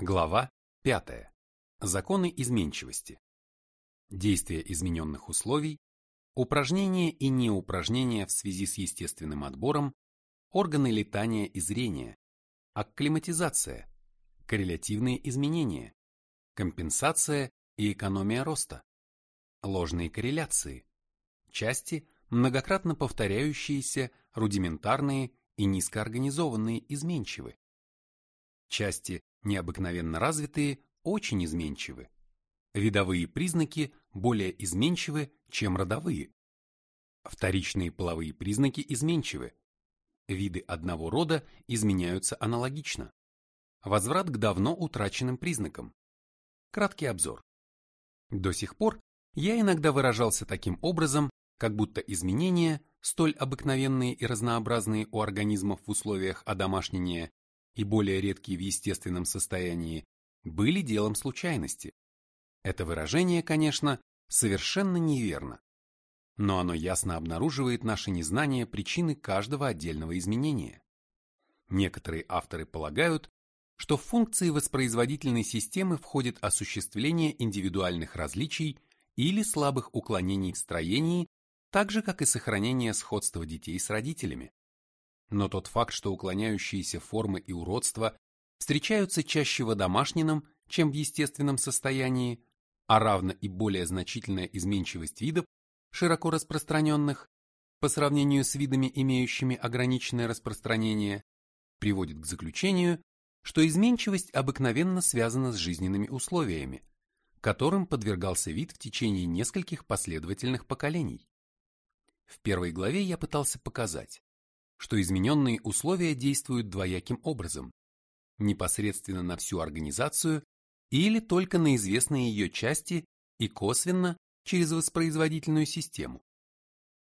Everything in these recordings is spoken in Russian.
Глава 5. Законы изменчивости. Действия измененных условий, упражнения и неупражнения в связи с естественным отбором, органы летания и зрения, акклиматизация, коррелятивные изменения, компенсация и экономия роста, ложные корреляции, части, многократно повторяющиеся, рудиментарные и низкоорганизованные изменчивы, части, необыкновенно развитые, очень изменчивы, видовые признаки более изменчивы, чем родовые, вторичные половые признаки изменчивы, виды одного рода изменяются аналогично, возврат к давно утраченным признакам, краткий обзор. До сих пор я иногда выражался таким образом, как будто изменения, столь обыкновенные и разнообразные у организмов в условиях одомашнения и более редкие в естественном состоянии, были делом случайности. Это выражение, конечно, совершенно неверно, но оно ясно обнаруживает наше незнание причины каждого отдельного изменения. Некоторые авторы полагают, что в функции воспроизводительной системы входит осуществление индивидуальных различий или слабых уклонений в строении, так же как и сохранение сходства детей с родителями. Но тот факт, что уклоняющиеся формы и уродства встречаются чаще в домашнем, чем в естественном состоянии, а равно и более значительная изменчивость видов, широко распространенных, по сравнению с видами, имеющими ограниченное распространение, приводит к заключению, что изменчивость обыкновенно связана с жизненными условиями, которым подвергался вид в течение нескольких последовательных поколений. В первой главе я пытался показать, что измененные условия действуют двояким образом, непосредственно на всю организацию или только на известные ее части и косвенно через воспроизводительную систему.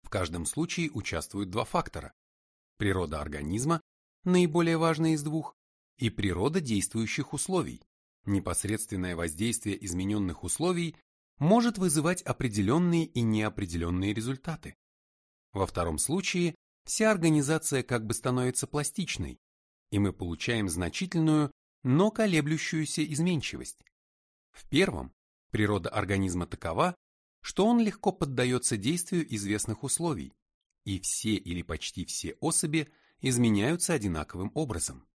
В каждом случае участвуют два фактора – природа организма, наиболее важная из двух, и природа действующих условий. Непосредственное воздействие измененных условий может вызывать определенные и неопределенные результаты. Во втором случае вся организация как бы становится пластичной, и мы получаем значительную, но колеблющуюся изменчивость. В первом природа организма такова, что он легко поддается действию известных условий, и все или почти все особи изменяются одинаковым образом.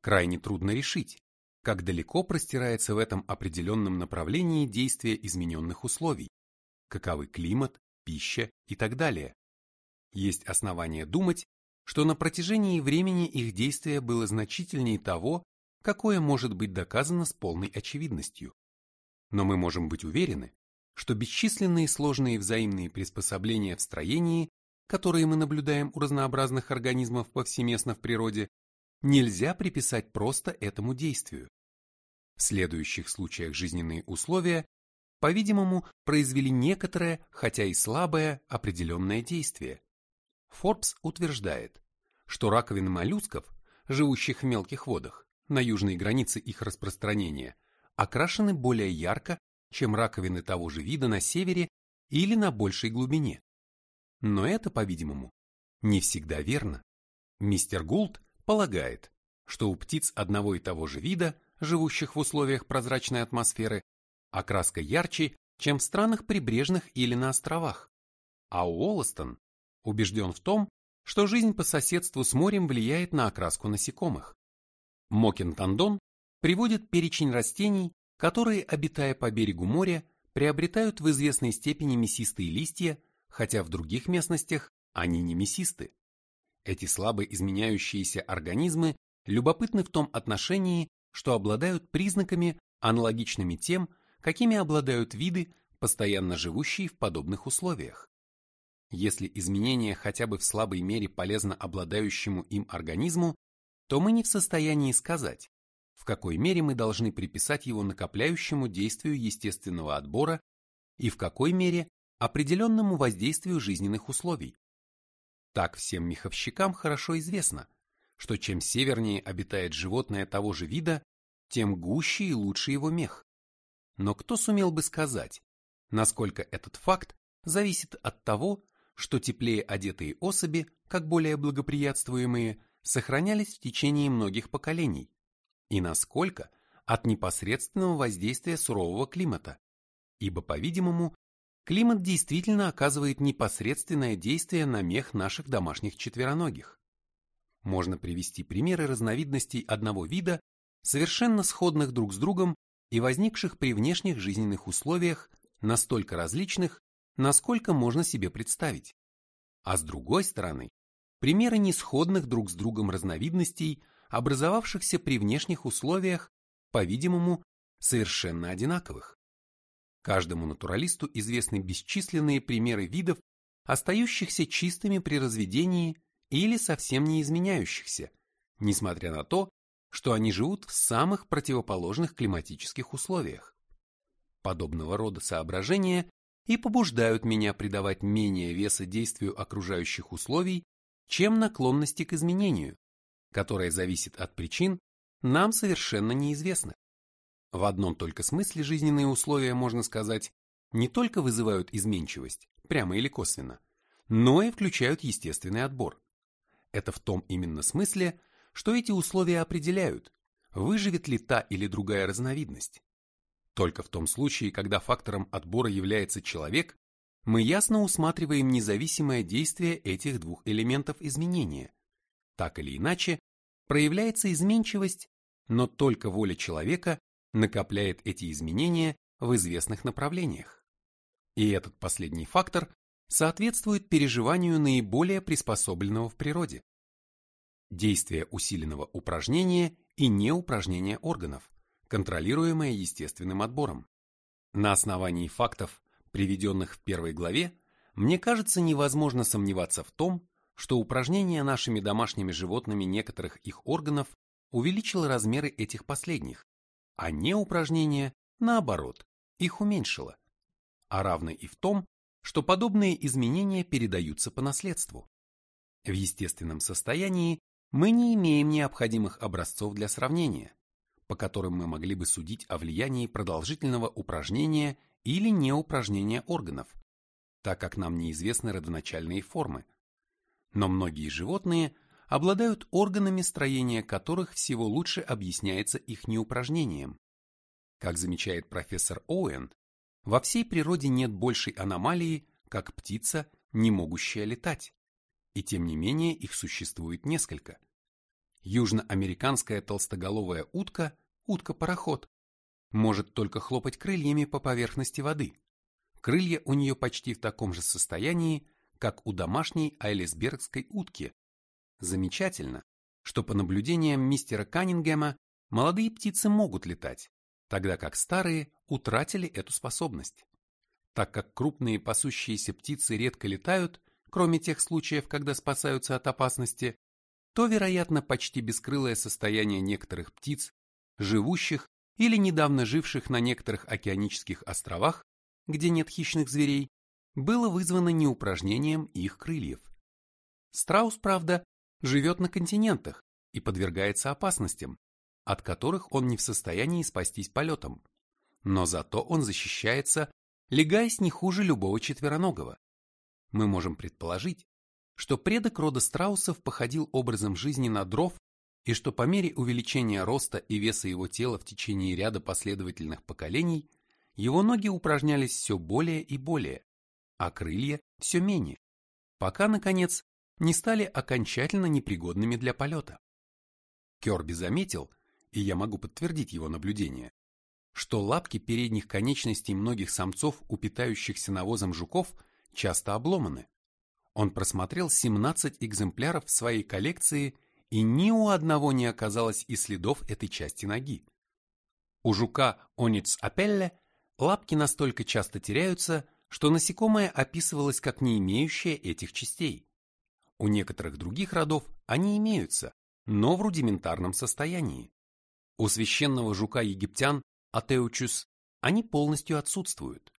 Крайне трудно решить, как далеко простирается в этом определенном направлении действие измененных условий, каковы климат, пища и так далее. Есть основания думать, что на протяжении времени их действие было значительнее того, какое может быть доказано с полной очевидностью. Но мы можем быть уверены, что бесчисленные сложные взаимные приспособления в строении, которые мы наблюдаем у разнообразных организмов повсеместно в природе, нельзя приписать просто этому действию. В следующих случаях жизненные условия, по-видимому, произвели некоторое, хотя и слабое, определенное действие. Форбс утверждает, что раковины моллюсков, живущих в мелких водах, на южной границе их распространения, окрашены более ярко, чем раковины того же вида на севере или на большей глубине. Но это, по-видимому, не всегда верно. Мистер Гулт полагает, что у птиц одного и того же вида, живущих в условиях прозрачной атмосферы, окраска ярче, чем в странах прибрежных или на островах. А Уоллестон убежден в том, что жизнь по соседству с морем влияет на окраску насекомых. Мокин Тандон приводит перечень растений, которые, обитая по берегу моря, приобретают в известной степени мясистые листья, хотя в других местностях они не мясисты. Эти слабо изменяющиеся организмы любопытны в том отношении, что обладают признаками, аналогичными тем, какими обладают виды, постоянно живущие в подобных условиях. Если изменение хотя бы в слабой мере полезно обладающему им организму, то мы не в состоянии сказать, в какой мере мы должны приписать его накопляющему действию естественного отбора и в какой мере определенному воздействию жизненных условий. Так всем меховщикам хорошо известно, что чем севернее обитает животное того же вида, тем гуще и лучше его мех. Но кто сумел бы сказать, насколько этот факт зависит от того, что теплее одетые особи, как более благоприятствуемые, сохранялись в течение многих поколений, и насколько? От непосредственного воздействия сурового климата, ибо, по-видимому, климат действительно оказывает непосредственное действие на мех наших домашних четвероногих. Можно привести примеры разновидностей одного вида, совершенно сходных друг с другом и возникших при внешних жизненных условиях, настолько различных, насколько можно себе представить. А с другой стороны, примеры несходных друг с другом разновидностей, образовавшихся при внешних условиях, по-видимому, совершенно одинаковых. Каждому натуралисту известны бесчисленные примеры видов, остающихся чистыми при разведении или совсем не изменяющихся, несмотря на то, что они живут в самых противоположных климатических условиях. Подобного рода соображения и побуждают меня придавать менее веса действию окружающих условий, чем наклонности к изменению, которая зависит от причин, нам совершенно неизвестных. В одном только смысле жизненные условия, можно сказать, не только вызывают изменчивость, прямо или косвенно, но и включают естественный отбор. Это в том именно смысле, что эти условия определяют, выживет ли та или другая разновидность. Только в том случае, когда фактором отбора является человек, мы ясно усматриваем независимое действие этих двух элементов изменения. Так или иначе, проявляется изменчивость, но только воля человека накопляет эти изменения в известных направлениях. И этот последний фактор соответствует переживанию наиболее приспособленного в природе. Действие усиленного упражнения и неупражнения органов, контролируемое естественным отбором. На основании фактов, приведенных в первой главе, мне кажется невозможно сомневаться в том, что упражнение нашими домашними животными некоторых их органов увеличило размеры этих последних, а не упражнение, наоборот, их уменьшило. А равно и в том, что подобные изменения передаются по наследству. В естественном состоянии мы не имеем необходимых образцов для сравнения, по которым мы могли бы судить о влиянии продолжительного упражнения или неупражнения органов, так как нам неизвестны родоначальные формы. Но многие животные – обладают органами, строения которых всего лучше объясняется их неупражнением. Как замечает профессор Оуэн, во всей природе нет большей аномалии, как птица, не могущая летать. И тем не менее их существует несколько. Южноамериканская толстоголовая утка, утка-пароход, может только хлопать крыльями по поверхности воды. Крылья у нее почти в таком же состоянии, как у домашней айлисбергской утки, Замечательно, что по наблюдениям мистера Каннингема молодые птицы могут летать, тогда как старые утратили эту способность. Так как крупные пасущиеся птицы редко летают, кроме тех случаев, когда спасаются от опасности, то, вероятно, почти бескрылое состояние некоторых птиц, живущих или недавно живших на некоторых океанических островах, где нет хищных зверей, было вызвано неупражнением их крыльев. Страус, правда, живет на континентах и подвергается опасностям, от которых он не в состоянии спастись полетом. Но зато он защищается, легаясь не хуже любого четвероногого. Мы можем предположить, что предок рода страусов походил образом жизни на дров и что по мере увеличения роста и веса его тела в течение ряда последовательных поколений его ноги упражнялись все более и более, а крылья все менее, пока, наконец, не стали окончательно непригодными для полета. Керби заметил, и я могу подтвердить его наблюдение, что лапки передних конечностей многих самцов, упитающихся навозом жуков, часто обломаны. Он просмотрел 17 экземпляров в своей коллекции, и ни у одного не оказалось и следов этой части ноги. У жука Ониц апелле лапки настолько часто теряются, что насекомое описывалось как не имеющее этих частей. У некоторых других родов они имеются, но в рудиментарном состоянии. У священного жука египтян Атеучус они полностью отсутствуют.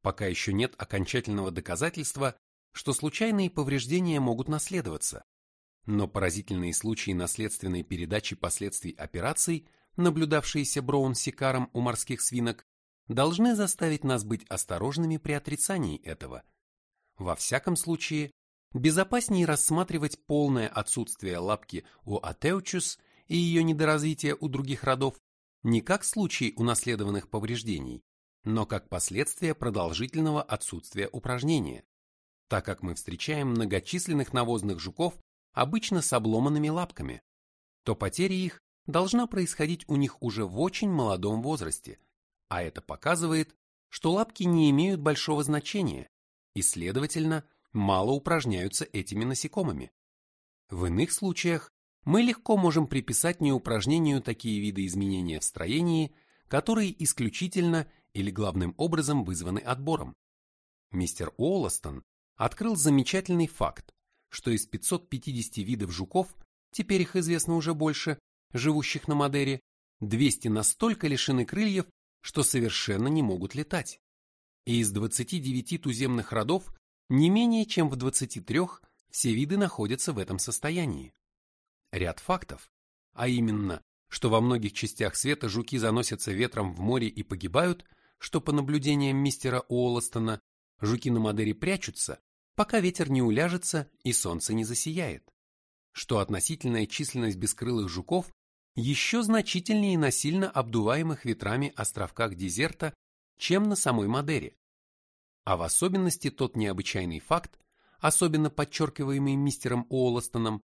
Пока еще нет окончательного доказательства, что случайные повреждения могут наследоваться. Но поразительные случаи наследственной передачи последствий операций, наблюдавшиеся Броун-Сикаром у морских свинок, должны заставить нас быть осторожными при отрицании этого. Во всяком случае, безопаснее рассматривать полное отсутствие лапки у Атеучус и ее недоразвитие у других родов, не как случай унаследованных повреждений, но как последствия продолжительного отсутствия упражнения, так как мы встречаем многочисленных навозных жуков обычно с обломанными лапками, то потеря их должна происходить у них уже в очень молодом возрасте, а это показывает, что лапки не имеют большого значения и, следовательно, мало упражняются этими насекомыми. В иных случаях мы легко можем приписать неупражнению такие виды изменения в строении, которые исключительно или главным образом вызваны отбором. Мистер Уолластон открыл замечательный факт, что из 550 видов жуков, теперь их известно уже больше, живущих на Мадере, 200 настолько лишены крыльев, что совершенно не могут летать. И из 29 туземных родов не менее чем в 23 все виды находятся в этом состоянии. Ряд фактов, а именно, что во многих частях света жуки заносятся ветром в море и погибают, что по наблюдениям мистера Уолластона жуки на Мадере прячутся, пока ветер не уляжется и солнце не засияет, что относительная численность бескрылых жуков еще значительнее на сильно обдуваемых ветрами островках дезерта, чем на самой Мадере. А в особенности тот необычайный факт, особенно подчеркиваемый мистером Уолластоном,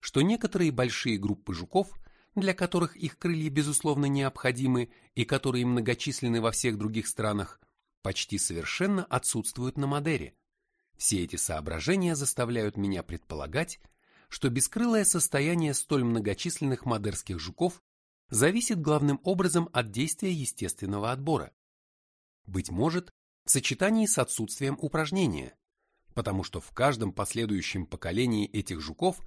что некоторые большие группы жуков, для которых их крылья безусловно необходимы и которые многочисленны во всех других странах, почти совершенно отсутствуют на Мадере. Все эти соображения заставляют меня предполагать, что бескрылое состояние столь многочисленных мадерских жуков зависит главным образом от действия естественного отбора. Быть может, в сочетании с отсутствием упражнения, потому что в каждом последующем поколении этих жуков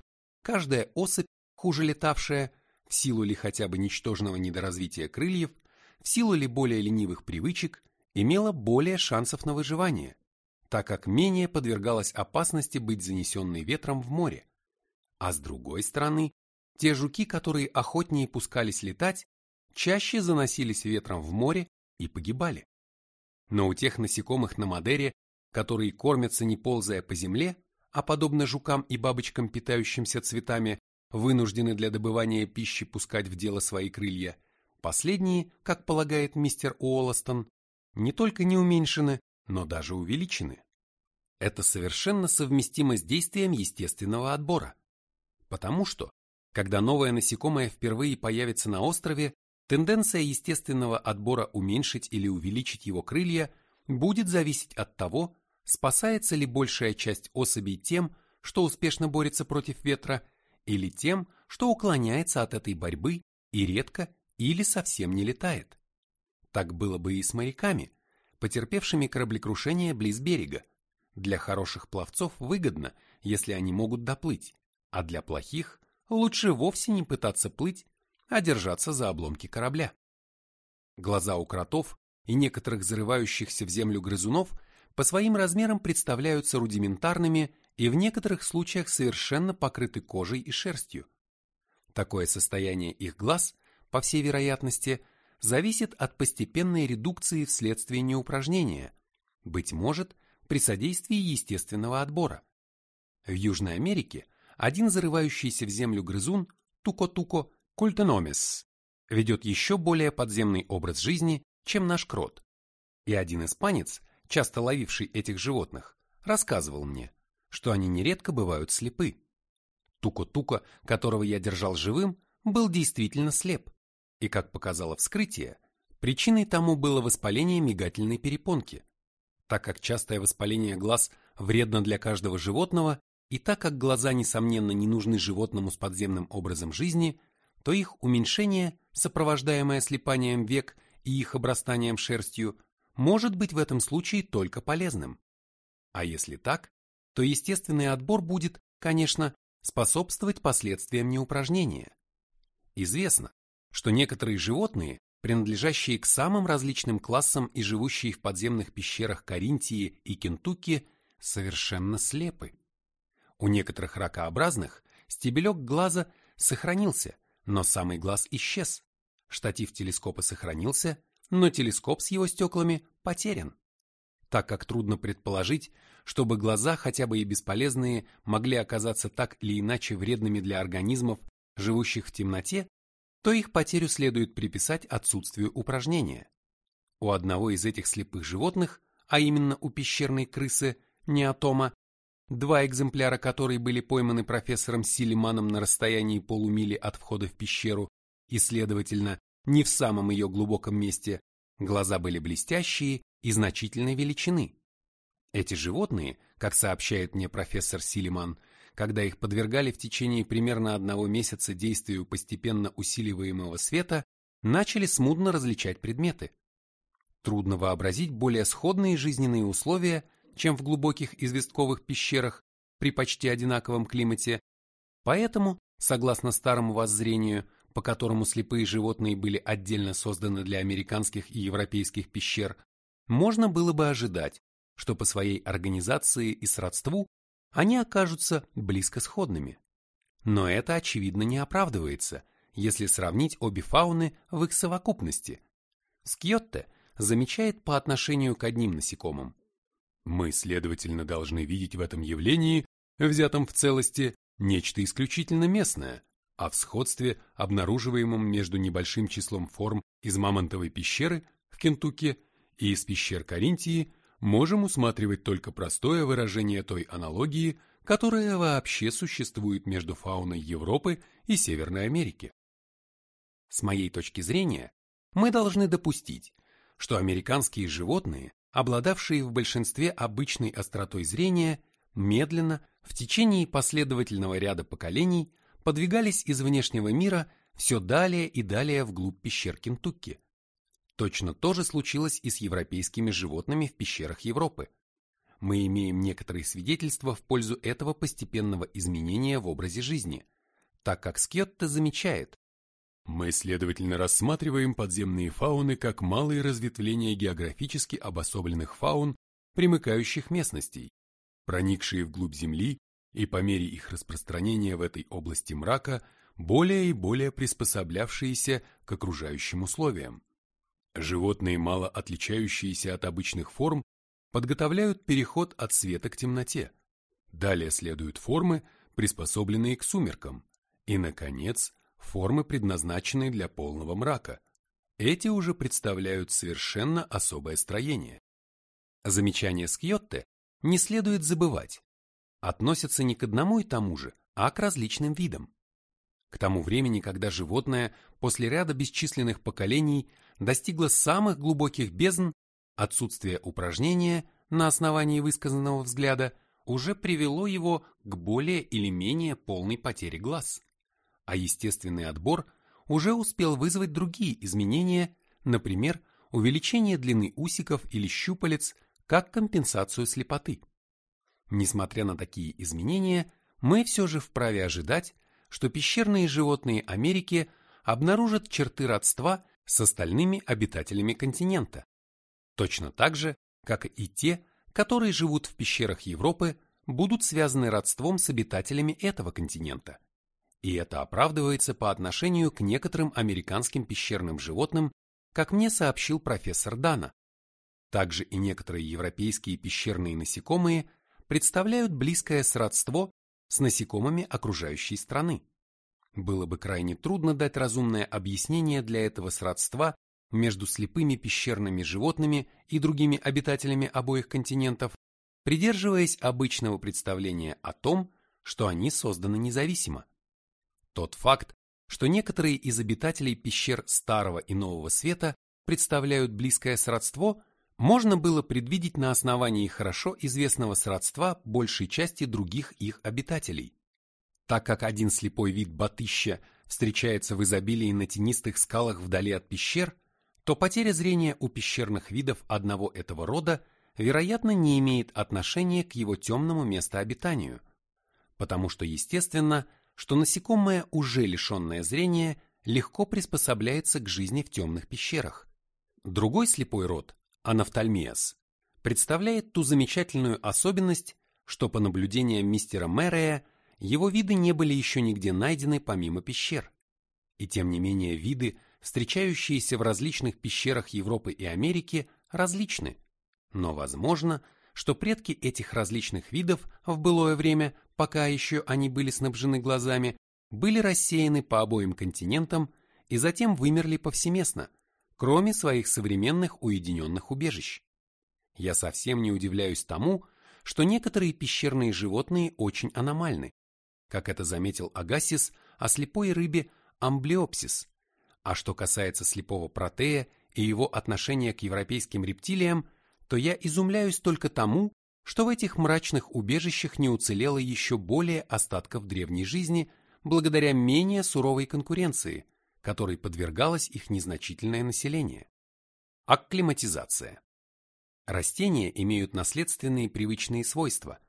каждая особь, хуже летавшая, в силу ли хотя бы ничтожного недоразвития крыльев, в силу ли более ленивых привычек, имела более шансов на выживание, так как менее подвергалась опасности быть занесенной ветром в море. А с другой стороны, те жуки, которые охотнее пускались летать, чаще заносились ветром в море и погибали. Но у тех насекомых на Мадере, которые кормятся не ползая по земле, а подобно жукам и бабочкам, питающимся цветами, вынуждены для добывания пищи пускать в дело свои крылья, последние, как полагает мистер Уолластон, не только не уменьшены, но даже увеличены. Это совершенно совместимо с действием естественного отбора. Потому что, когда новое насекомое впервые появится на острове, тенденция естественного отбора уменьшить или увеличить его крылья будет зависеть от того, спасается ли большая часть особей тем, что успешно борется против ветра, или тем, что уклоняется от этой борьбы и редко или совсем не летает. Так было бы и с моряками, потерпевшими кораблекрушение близ берега. Для хороших пловцов выгодно, если они могут доплыть, а для плохих лучше вовсе не пытаться плыть, а держаться за обломки корабля. Глаза у кротов и некоторых зарывающихся в землю грызунов по своим размерам представляются рудиментарными и в некоторых случаях совершенно покрыты кожей и шерстью. Такое состояние их глаз, по всей вероятности, зависит от постепенной редукции вследствие неупражнения, быть может, при содействии естественного отбора. В Южной Америке один зарывающийся в землю грызун, туко-туко, культеномис, ведет еще более подземный образ жизни, чем наш крот. И один испанец, часто ловивший этих животных, рассказывал мне, что они нередко бывают слепы. Туко-туко, которого я держал живым, был действительно слеп, и, как показало вскрытие, причиной тому было воспаление мигательной перепонки. Так как частое воспаление глаз вредно для каждого животного, и так как глаза, несомненно, не нужны животному с подземным образом жизни, то их уменьшение, сопровождаемое слепанием век и их обрастанием шерстью, может быть в этом случае только полезным. А если так, то естественный отбор будет, конечно, способствовать последствиям неупражнения. Известно, что некоторые животные, принадлежащие к самым различным классам и живущие в подземных пещерах Каринтии и Кентукки, совершенно слепы. У некоторых ракообразных стебелек глаза сохранился, но самый глаз исчез. Штатив телескопа сохранился, но телескоп с его стеклами потерян. Так как трудно предположить, чтобы глаза, хотя бы и бесполезные, могли оказаться так или иначе вредными для организмов, живущих в темноте, то их потерю следует приписать отсутствию упражнения. У одного из этих слепых животных, а именно у пещерной крысы неотома, два экземпляра которой были пойманы профессором Силиманом на расстоянии полумили от входа в пещеру и, следовательно, не в самом ее глубоком месте, глаза были блестящие и значительной величины. Эти животные, как сообщает мне профессор Силиман, когда их подвергали в течение примерно одного месяца действию постепенно усиливаемого света, начали смутно различать предметы. Трудно вообразить более сходные жизненные условия, чем в глубоких известковых пещерах при почти одинаковом климате, поэтому, согласно старому воззрению, по которому слепые животные были отдельно созданы для американских и европейских пещер, можно было бы ожидать, что по своей организации и сродству они окажутся близко сходными. Но это очевидно не оправдывается, если сравнить обе фауны в их совокупности. Скьотте замечает по отношению к одним насекомым. Мы, следовательно, должны видеть в этом явлении, взятом в целости, нечто исключительно местное, а в сходстве, обнаруживаемом между небольшим числом форм из Мамонтовой пещеры в Кентукки и из пещер Каринтии можем усматривать только простое выражение той аналогии, которая вообще существует между фауной Европы и Северной Америки. С моей точки зрения, мы должны допустить, что американские животные, обладавшие в большинстве обычной остротой зрения, медленно, в течение последовательного ряда поколений, подвигались из внешнего мира все далее и далее вглубь пещер Кентукки, Точно то же случилось и с европейскими животными в пещерах Европы. Мы имеем некоторые свидетельства в пользу этого постепенного изменения в образе жизни, так как Скетте замечает, мы, следовательно, рассматриваем подземные фауны как малые разветвления географически обособленных фаун, примыкающих местностей, проникшие вглубь Земли и по мере их распространения в этой области мрака более и более приспособлявшиеся к окружающим условиям. Животные, мало отличающиеся от обычных форм, подготовляют переход от света к темноте. Далее следуют формы, приспособленные к сумеркам. И, наконец, формы, предназначенные для полного мрака. Эти уже представляют совершенно особое строение. Замечание Скьотте не следует забывать. Относятся не к одному и тому же, а к различным видам. К тому времени, когда животное после ряда бесчисленных поколений достигло самых глубоких бездн, отсутствие упражнения на основании высказанного взгляда уже привело его к более или менее полной потере глаз. А естественный отбор уже успел вызвать другие изменения, например, увеличение длины усиков или щупалец как компенсацию слепоты. Несмотря на такие изменения, мы все же вправе ожидать, что пещерные животные Америки обнаружат черты родства с остальными обитателями континента. Точно так же, как и те, которые живут в пещерах Европы, будут связаны родством с обитателями этого континента. И это оправдывается по отношению к некоторым американским пещерным животным, как мне сообщил профессор Дана. Также и некоторые европейские пещерные насекомые представляют близкое сродство с насекомыми окружающей страны. Было бы крайне трудно дать разумное объяснение для этого сродства между слепыми пещерными животными и другими обитателями обоих континентов, придерживаясь обычного представления о том, что они созданы независимо. Тот факт, что некоторые из обитателей пещер Старого и Нового Света представляют близкое сродство, можно было предвидеть на основании хорошо известного сродства большей части других их обитателей. Так как один слепой вид батыща встречается в изобилии на тенистых скалах вдали от пещер, то потеря зрения у пещерных видов одного этого рода, вероятно, не имеет отношения к его темному местообитанию, потому что естественно, что насекомое, уже лишенное зрения, легко приспособляется к жизни в темных пещерах. Другой слепой род, анафтальмиас, представляет ту замечательную особенность, что по наблюдениям мистера Мэрея его виды не были еще нигде найдены помимо пещер. И тем не менее виды, встречающиеся в различных пещерах Европы и Америки, различны. Но возможно, что предки этих различных видов в былое время, пока еще они были снабжены глазами, были рассеяны по обоим континентам и затем вымерли повсеместно, кроме своих современных уединенных убежищ. Я совсем не удивляюсь тому, что некоторые пещерные животные очень аномальны, как это заметил Агасис о слепой рыбе амблиопсис. А что касается слепого протея и его отношения к европейским рептилиям, то я изумляюсь только тому, что в этих мрачных убежищах не уцелело еще более остатков древней жизни благодаря менее суровой конкуренции, которой подвергалось их незначительное население. Акклиматизация. Растения имеют наследственные привычные свойства.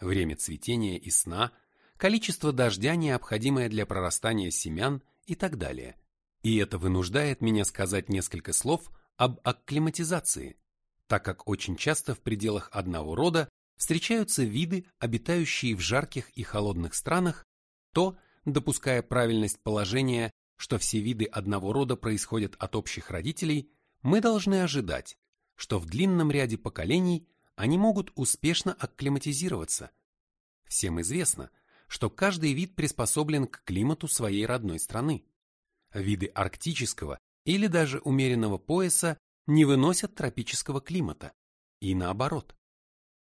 Время цветения и сна, количество дождя, необходимое для прорастания семян и так далее. И это вынуждает меня сказать несколько слов об акклиматизации, так как очень часто в пределах одного рода встречаются виды, обитающие в жарких и холодных странах, то, допуская правильность положения, что все виды одного рода происходят от общих родителей, мы должны ожидать, что в длинном ряде поколений они могут успешно акклиматизироваться. Всем известно, что каждый вид приспособлен к климату своей родной страны. Виды арктического или даже умеренного пояса не выносят тропического климата, и наоборот.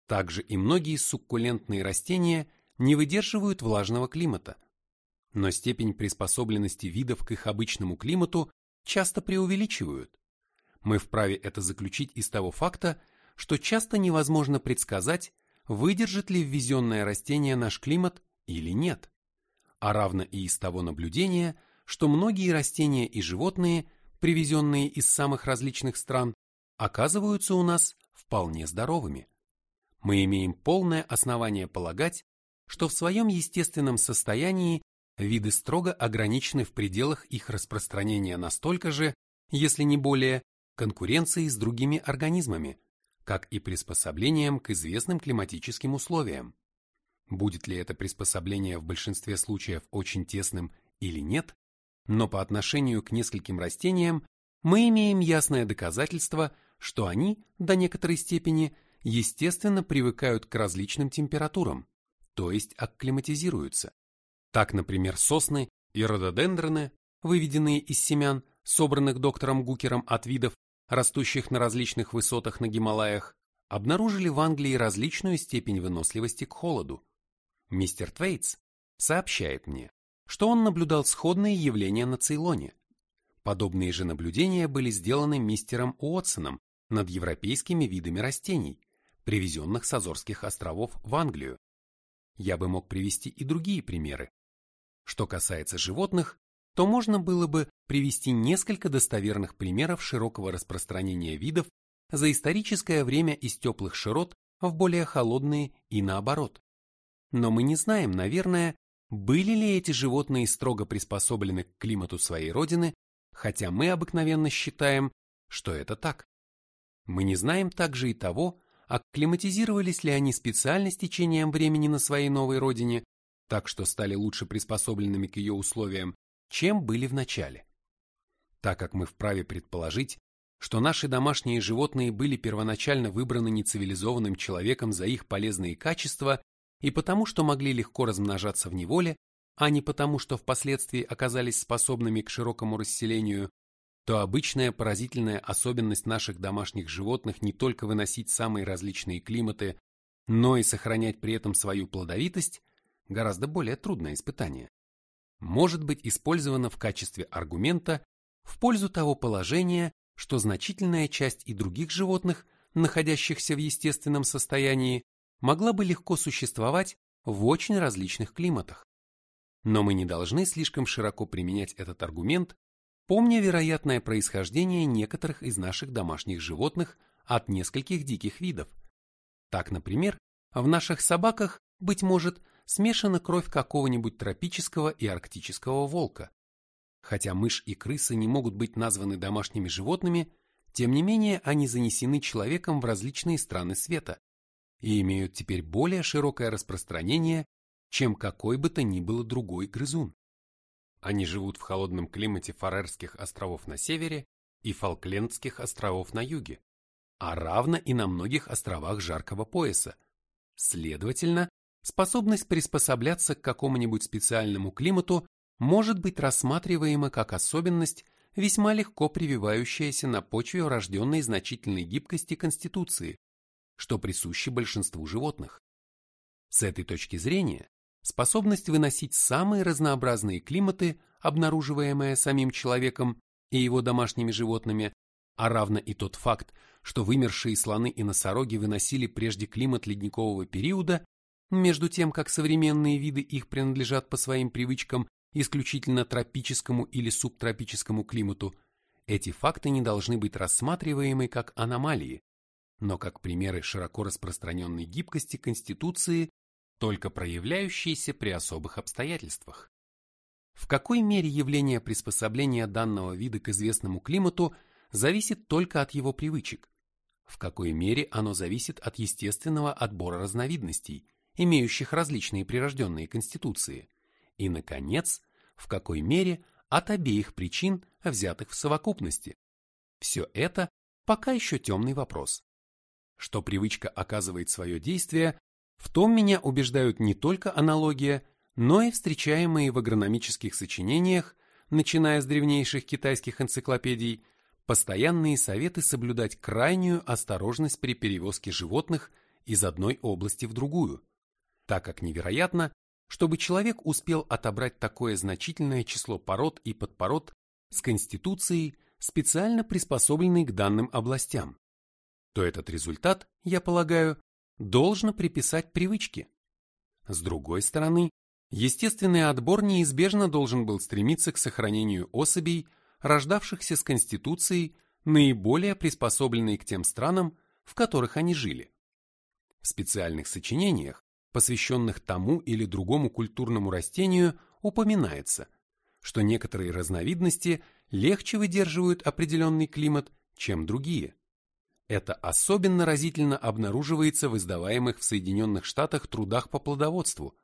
Также и многие суккулентные растения не выдерживают влажного климата. Но степень приспособленности видов к их обычному климату часто преувеличивают. Мы вправе это заключить из того факта, что часто невозможно предсказать, выдержит ли ввезенное растение наш климат или нет, а равно и из того наблюдения, что многие растения и животные, привезенные из самых различных стран, оказываются у нас вполне здоровыми. Мы имеем полное основание полагать, что в своем естественном состоянии виды строго ограничены в пределах их распространения настолько же, если не более, конкуренцией с другими организмами, как и приспособлением к известным климатическим условиям. Будет ли это приспособление в большинстве случаев очень тесным или нет, но по отношению к нескольким растениям мы имеем ясное доказательство, что они, до некоторой степени, естественно привыкают к различным температурам, то есть акклиматизируются. Так, например, сосны и рододендроны, выведенные из семян, собранных доктором Гукером от видов, растущих на различных высотах на Гималаях, обнаружили в Англии различную степень выносливости к холоду. Мистер Твейтс сообщает мне, что он наблюдал сходные явления на Цейлоне. Подобные же наблюдения были сделаны мистером Уотсоном над европейскими видами растений, привезенных с Азорских островов в Англию. Я бы мог привести и другие примеры. Что касается животных, то можно было бы привести несколько достоверных примеров широкого распространения видов за историческое время из теплых широт в более холодные и наоборот. Но мы не знаем, наверное, были ли эти животные строго приспособлены к климату своей родины, хотя мы обыкновенно считаем, что это так. Мы не знаем также и того, акклиматизировались ли они специально с течением времени на своей новой родине, так что стали лучше приспособленными к ее условиям, чем были в начале. Так как мы вправе предположить, что наши домашние животные были первоначально выбраны нецивилизованным человеком за их полезные качества и потому, что могли легко размножаться в неволе, а не потому, что впоследствии оказались способными к широкому расселению, то обычная поразительная особенность наших домашних животных не только выносить самые различные климаты, но и сохранять при этом свою плодовитость гораздо более трудное испытание может быть использовано в качестве аргумента в пользу того положения, что значительная часть и других животных, находящихся в естественном состоянии, могла бы легко существовать в очень различных климатах. Но мы не должны слишком широко применять этот аргумент, помня вероятное происхождение некоторых из наших домашних животных от нескольких диких видов. Так, например, в наших собаках, быть может, смешана кровь какого-нибудь тропического и арктического волка. Хотя мышь и крысы не могут быть названы домашними животными, тем не менее они занесены человеком в различные страны света и имеют теперь более широкое распространение, чем какой бы то ни было другой грызун. Они живут в холодном климате Фарерских островов на севере и Фолклендских островов на юге, а равно и на многих островах жаркого пояса. Следовательно, способность приспосабляться к какому-нибудь специальному климату может быть рассматриваема как особенность, весьма легко прививающаяся на почве врожденной значительной гибкости конституции, что присуще большинству животных. С этой точки зрения, способность выносить самые разнообразные климаты, обнаруживаемая самим человеком и его домашними животными, а равно и тот факт, что вымершие слоны и носороги выносили прежде климат ледникового периода, между тем как современные виды их принадлежат по своим привычкам исключительно тропическому или субтропическому климату, эти факты не должны быть рассматриваемы как аномалии, но как примеры широко распространенной гибкости Конституции, только проявляющиеся при особых обстоятельствах. В какой мере явление приспособления данного вида к известному климату зависит только от его привычек, в какой мере оно зависит от естественного отбора разновидностей, имеющих различные прирожденные конституции, и, наконец, в какой мере от обеих причин, взятых в совокупности. Все это пока еще темный вопрос. Что привычка оказывает свое действие, в том меня убеждают не только аналогия, но и встречаемые в агрономических сочинениях, начиная с древнейших китайских энциклопедий, постоянные советы соблюдать крайнюю осторожность при перевозке животных из одной области в другую, так как невероятно, чтобы человек успел отобрать такое значительное число пород и подпород с конституцией, специально приспособленной к данным областям, то этот результат, я полагаю, должно приписать привычке. С другой стороны, естественный отбор неизбежно должен был стремиться к сохранению особей, рождавшихся с конституцией, наиболее приспособленной к тем странам, в которых они жили. В специальных сочинениях посвященных тому или другому культурному растению, упоминается, что некоторые разновидности легче выдерживают определенный климат, чем другие. Это особенно разительно обнаруживается в издаваемых в Соединенных Штатах трудах по плодоводству,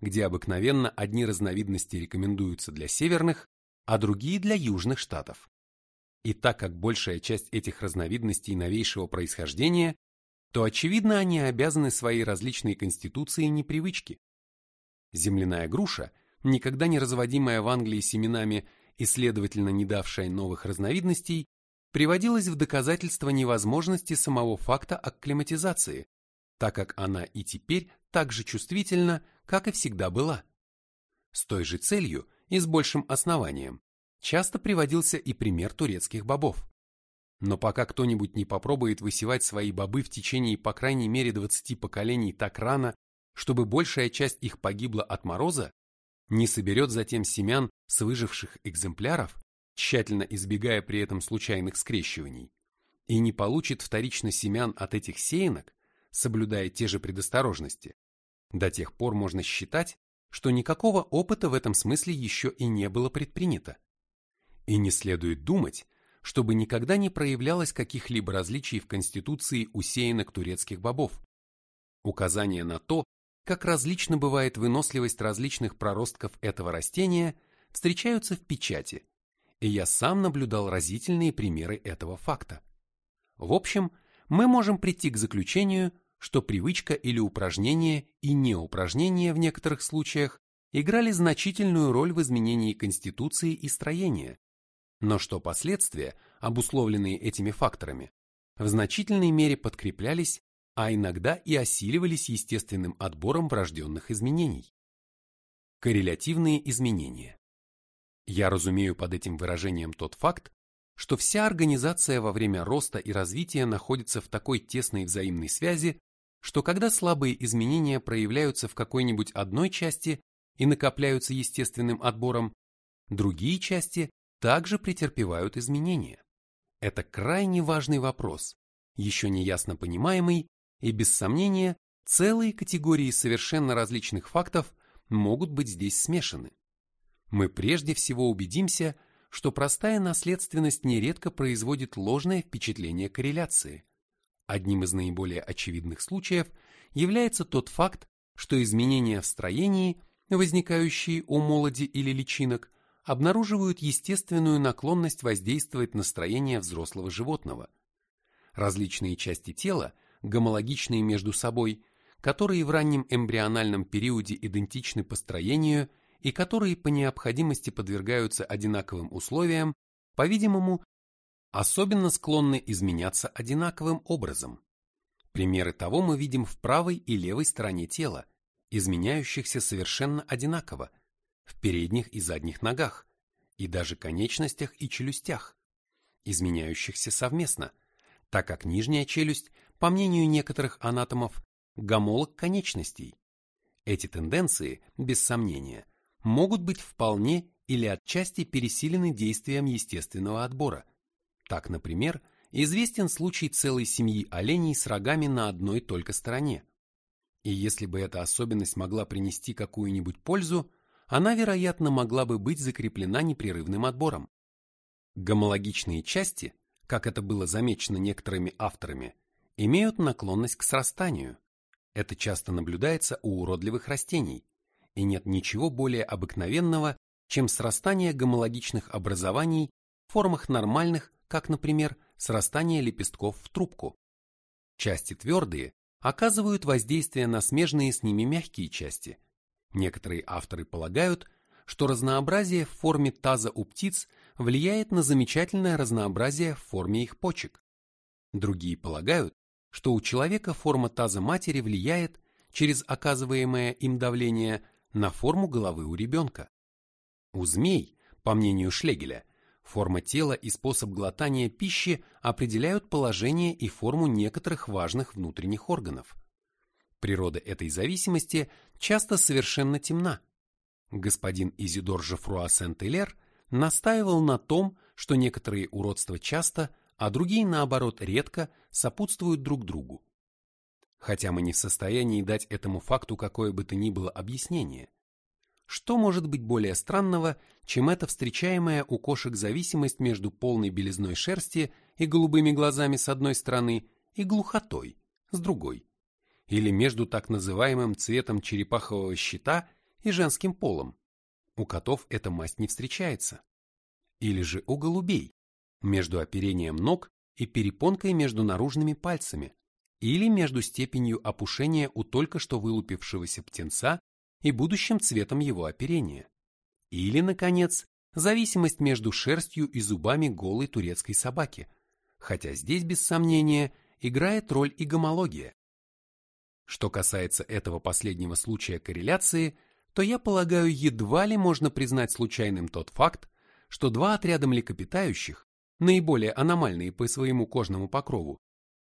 где обыкновенно одни разновидности рекомендуются для северных, а другие для южных штатов. И так как большая часть этих разновидностей новейшего происхождения то, очевидно, они обязаны своей различной конституции и непривычке. Земляная груша, никогда не разводимая в Англии семенами и, следовательно, не давшая новых разновидностей, приводилась в доказательство невозможности самого факта акклиматизации, так как она и теперь так же чувствительна, как и всегда была. С той же целью и с большим основанием часто приводился и пример турецких бобов. Но пока кто-нибудь не попробует высевать свои бобы в течение по крайней мере 20 поколений так рано, чтобы большая часть их погибла от мороза, не соберет затем семян с выживших экземпляров, тщательно избегая при этом случайных скрещиваний, и не получит вторично семян от этих сеянок, соблюдая те же предосторожности, до тех пор можно считать, что никакого опыта в этом смысле еще и не было предпринято. И не следует думать, чтобы никогда не проявлялось каких-либо различий в конституции усеянных турецких бобов. Указания на то, как различно бывает выносливость различных проростков этого растения, встречаются в печати, и я сам наблюдал разительные примеры этого факта. В общем, мы можем прийти к заключению, что привычка или упражнение и неупражнение в некоторых случаях играли значительную роль в изменении конституции и строения, но что последствия, обусловленные этими факторами, в значительной мере подкреплялись, а иногда и осиливались естественным отбором врожденных изменений. Коррелятивные изменения. Я разумею под этим выражением тот факт, что вся организация во время роста и развития находится в такой тесной взаимной связи, что когда слабые изменения проявляются в какой-нибудь одной части и накопляются естественным отбором, другие части также претерпевают изменения. Это крайне важный вопрос, еще не ясно понимаемый, и без сомнения целые категории совершенно различных фактов могут быть здесь смешаны. Мы прежде всего убедимся, что простая наследственность нередко производит ложное впечатление корреляции. Одним из наиболее очевидных случаев является тот факт, что изменения в строении, возникающие у молоди или личинок, обнаруживают естественную наклонность воздействовать на строение взрослого животного. Различные части тела, гомологичные между собой, которые в раннем эмбриональном периоде идентичны по строению и которые по необходимости подвергаются одинаковым условиям, по-видимому, особенно склонны изменяться одинаковым образом. Примеры того мы видим в правой и левой стороне тела, изменяющихся совершенно одинаково, в передних и задних ногах, и даже конечностях и челюстях, изменяющихся совместно, так как нижняя челюсть, по мнению некоторых анатомов, гомолог конечностей. Эти тенденции, без сомнения, могут быть вполне или отчасти пересилены действием естественного отбора. Так, например, известен случай целой семьи оленей с рогами на одной только стороне. И если бы эта особенность могла принести какую-нибудь пользу, она, вероятно, могла бы быть закреплена непрерывным отбором. Гомологичные части, как это было замечено некоторыми авторами, имеют наклонность к срастанию. Это часто наблюдается у уродливых растений, и нет ничего более обыкновенного, чем срастание гомологичных образований в формах нормальных, как, например, срастание лепестков в трубку. Части твердые оказывают воздействие на смежные с ними мягкие части. Некоторые авторы полагают, что разнообразие в форме таза у птиц влияет на замечательное разнообразие в форме их почек. Другие полагают, что у человека форма таза матери влияет через оказываемое им давление на форму головы у ребенка. У змей, по мнению Шлегеля, форма тела и способ глотания пищи определяют положение и форму некоторых важных внутренних органов. Природа этой зависимости часто совершенно темна. Господин Изидор Жефруа Сент-Элер настаивал на том, что некоторые уродства часто, а другие, наоборот, редко сопутствуют друг другу. Хотя мы не в состоянии дать этому факту какое бы то ни было объяснение. Что может быть более странного, чем эта встречаемая у кошек зависимость между полной белизной шерсти и голубыми глазами с одной стороны и глухотой с другой? Или между так называемым цветом черепахового щита и женским полом? У котов эта масть не встречается. Или же у голубей, между оперением ног и перепонкой между наружными пальцами, или между степенью опушения у только что вылупившегося птенца и будущим цветом его оперения. Или, наконец, зависимость между шерстью и зубами голой турецкой собаки, хотя здесь, без сомнения, играет роль и гомология. Что касается этого последнего случая корреляции, то я полагаю, едва ли можно признать случайным тот факт, что два отряда млекопитающих, наиболее аномальные по своему кожному покрову,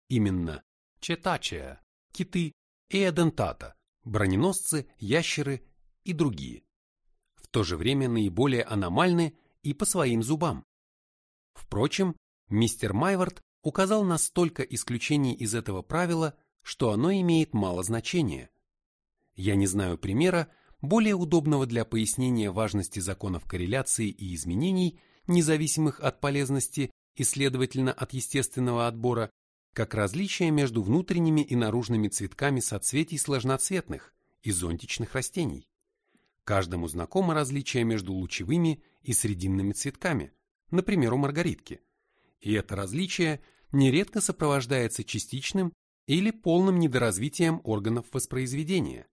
именно четачия, киты и эдентата, броненосцы, ящеры и другие. В то же время наиболее аномальны и по своим зубам. Впрочем, мистер Майвард указал на столько исключений из этого правила, что оно имеет мало значения. Я не знаю примера, более удобного для пояснения важности законов корреляции и изменений, независимых от полезности и, следовательно, от естественного отбора, как различие между внутренними и наружными цветками соцветий сложноцветных и зонтичных растений. Каждому знакомо различие между лучевыми и срединными цветками, например, у маргаритки. И это различие нередко сопровождается частичным или полным недоразвитием органов воспроизведения.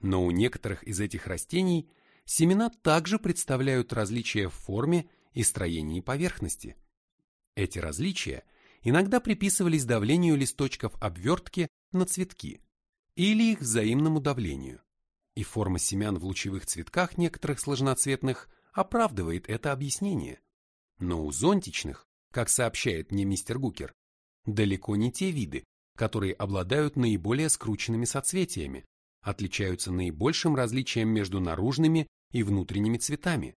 Но у некоторых из этих растений семена также представляют различия в форме и строении поверхности. Эти различия – иногда приписывались давлению листочков обвертки на цветки или их взаимному давлению. И форма семян в лучевых цветках некоторых сложноцветных оправдывает это объяснение. Но у зонтичных, как сообщает мне мистер Гукер, далеко не те виды, которые обладают наиболее скрученными соцветиями, отличаются наибольшим различием между наружными и внутренними цветами.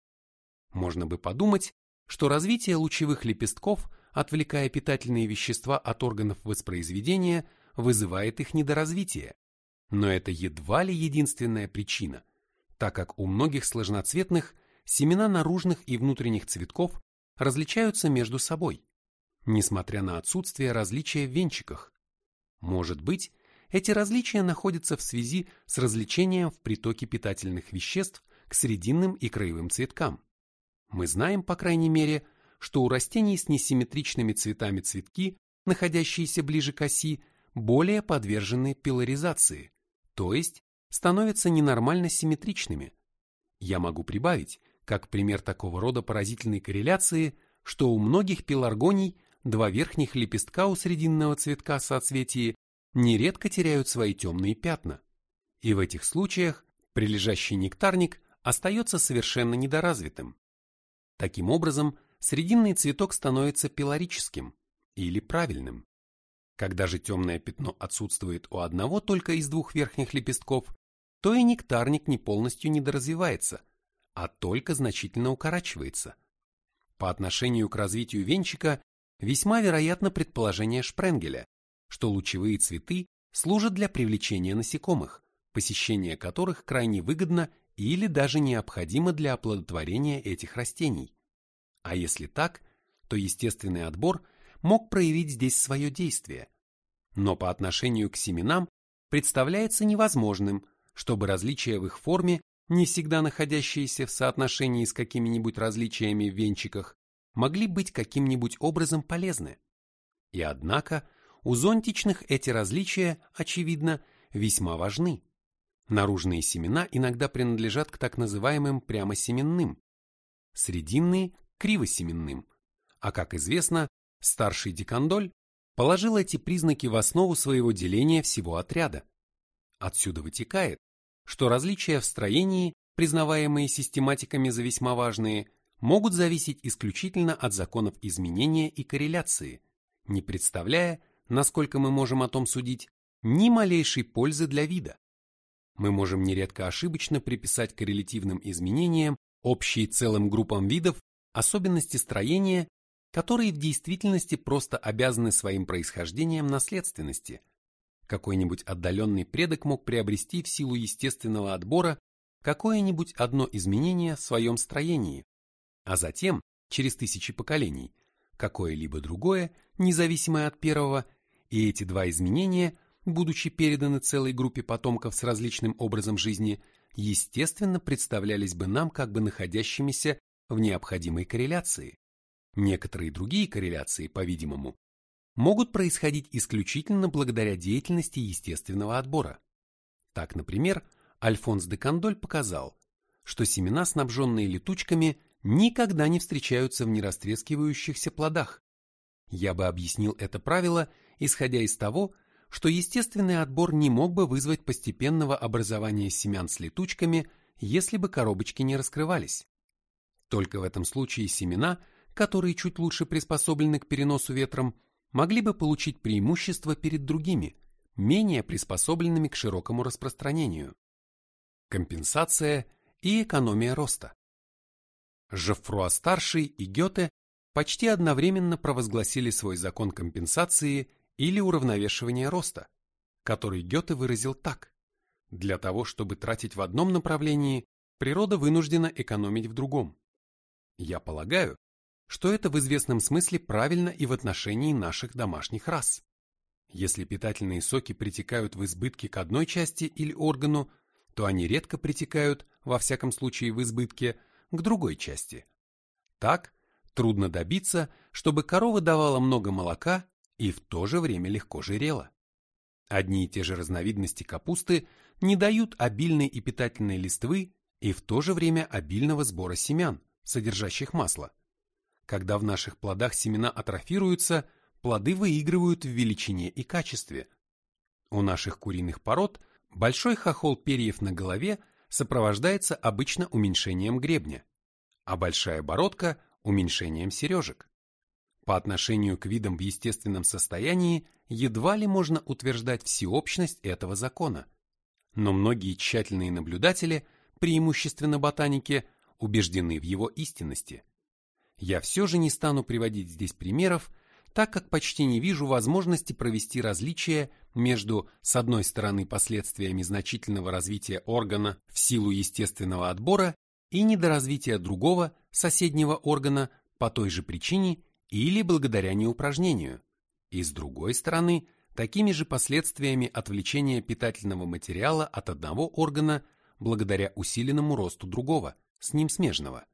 Можно бы подумать, что развитие лучевых лепестков отвлекая питательные вещества от органов воспроизведения, вызывает их недоразвитие. Но это едва ли единственная причина, так как у многих сложноцветных семена наружных и внутренних цветков различаются между собой, несмотря на отсутствие различия в венчиках. Может быть, эти различия находятся в связи с развлечением в притоке питательных веществ к срединным и краевым цветкам. Мы знаем, по крайней мере, что у растений с несимметричными цветами цветки, находящиеся ближе к оси, более подвержены пилоризации, то есть становятся ненормально симметричными. Я могу прибавить, как пример такого рода поразительной корреляции, что у многих пеларгоний два верхних лепестка у срединного цветка соцветии нередко теряют свои темные пятна. И в этих случаях прилежащий нектарник остается совершенно недоразвитым. Таким образом, срединный цветок становится пилорическим или правильным. Когда же темное пятно отсутствует у одного только из двух верхних лепестков, то и нектарник не полностью недоразвивается, а только значительно укорачивается. По отношению к развитию венчика весьма вероятно предположение Шпренгеля, что лучевые цветы служат для привлечения насекомых, посещение которых крайне выгодно или даже необходимо для оплодотворения этих растений. А если так, то естественный отбор мог проявить здесь свое действие. Но по отношению к семенам представляется невозможным, чтобы различия в их форме, не всегда находящиеся в соотношении с какими-нибудь различиями в венчиках, могли быть каким-нибудь образом полезны. И однако у зонтичных эти различия, очевидно, весьма важны. Наружные семена иногда принадлежат к так называемым прямосеменным, срединные – кривосеменным, а, как известно, старший дикандоль положил эти признаки в основу своего деления всего отряда. Отсюда вытекает, что различия в строении, признаваемые систематиками за весьма важные, могут зависеть исключительно от законов изменения и корреляции, не представляя, насколько мы можем о том судить, ни малейшей пользы для вида. Мы можем нередко ошибочно приписать коррелятивным изменениям общие целым группам видов особенности строения, которые в действительности просто обязаны своим происхождением наследственности. Какой-нибудь отдаленный предок мог приобрести в силу естественного отбора какое-нибудь одно изменение в своем строении, а затем, через тысячи поколений, какое-либо другое, независимое от первого, и эти два изменения, будучи переданы целой группе потомков с различным образом жизни, естественно представлялись бы нам как бы находящимися в необходимой корреляции. Некоторые другие корреляции, по-видимому, могут происходить исключительно благодаря деятельности естественного отбора. Так, например, Альфонс де Кандоль показал, что семена, снабженные летучками, никогда не встречаются в нерастрескивающихся плодах. Я бы объяснил это правило, исходя из того, что естественный отбор не мог бы вызвать постепенного образования семян с летучками, если бы коробочки не раскрывались. Только в этом случае семена, которые чуть лучше приспособлены к переносу ветром, могли бы получить преимущество перед другими, менее приспособленными к широкому распространению. Компенсация и экономия роста. Жеффруа-старший и Гёте почти одновременно провозгласили свой закон компенсации или уравновешивания роста, который Гёте выразил так. Для того, чтобы тратить в одном направлении, природа вынуждена экономить в другом. Я полагаю, что это в известном смысле правильно и в отношении наших домашних рас. Если питательные соки притекают в избытке к одной части или органу, то они редко притекают, во всяком случае в избытке, к другой части. Так, трудно добиться, чтобы корова давала много молока и в то же время легко жирела. Одни и те же разновидности капусты не дают обильной и питательной листвы и в то же время обильного сбора семян, содержащих масло. Когда в наших плодах семена атрофируются, плоды выигрывают в величине и качестве. У наших куриных пород большой хохол перьев на голове сопровождается обычно уменьшением гребня, а большая бородка – уменьшением сережек. По отношению к видам в естественном состоянии едва ли можно утверждать всеобщность этого закона. Но многие тщательные наблюдатели, преимущественно ботаники, убеждены в его истинности. Я все же не стану приводить здесь примеров, так как почти не вижу возможности провести различия между, с одной стороны, последствиями значительного развития органа в силу естественного отбора и недоразвития другого, соседнего органа по той же причине или благодаря неупражнению, и с другой стороны, такими же последствиями отвлечения питательного материала от одного органа благодаря усиленному росту другого, с ним смежного.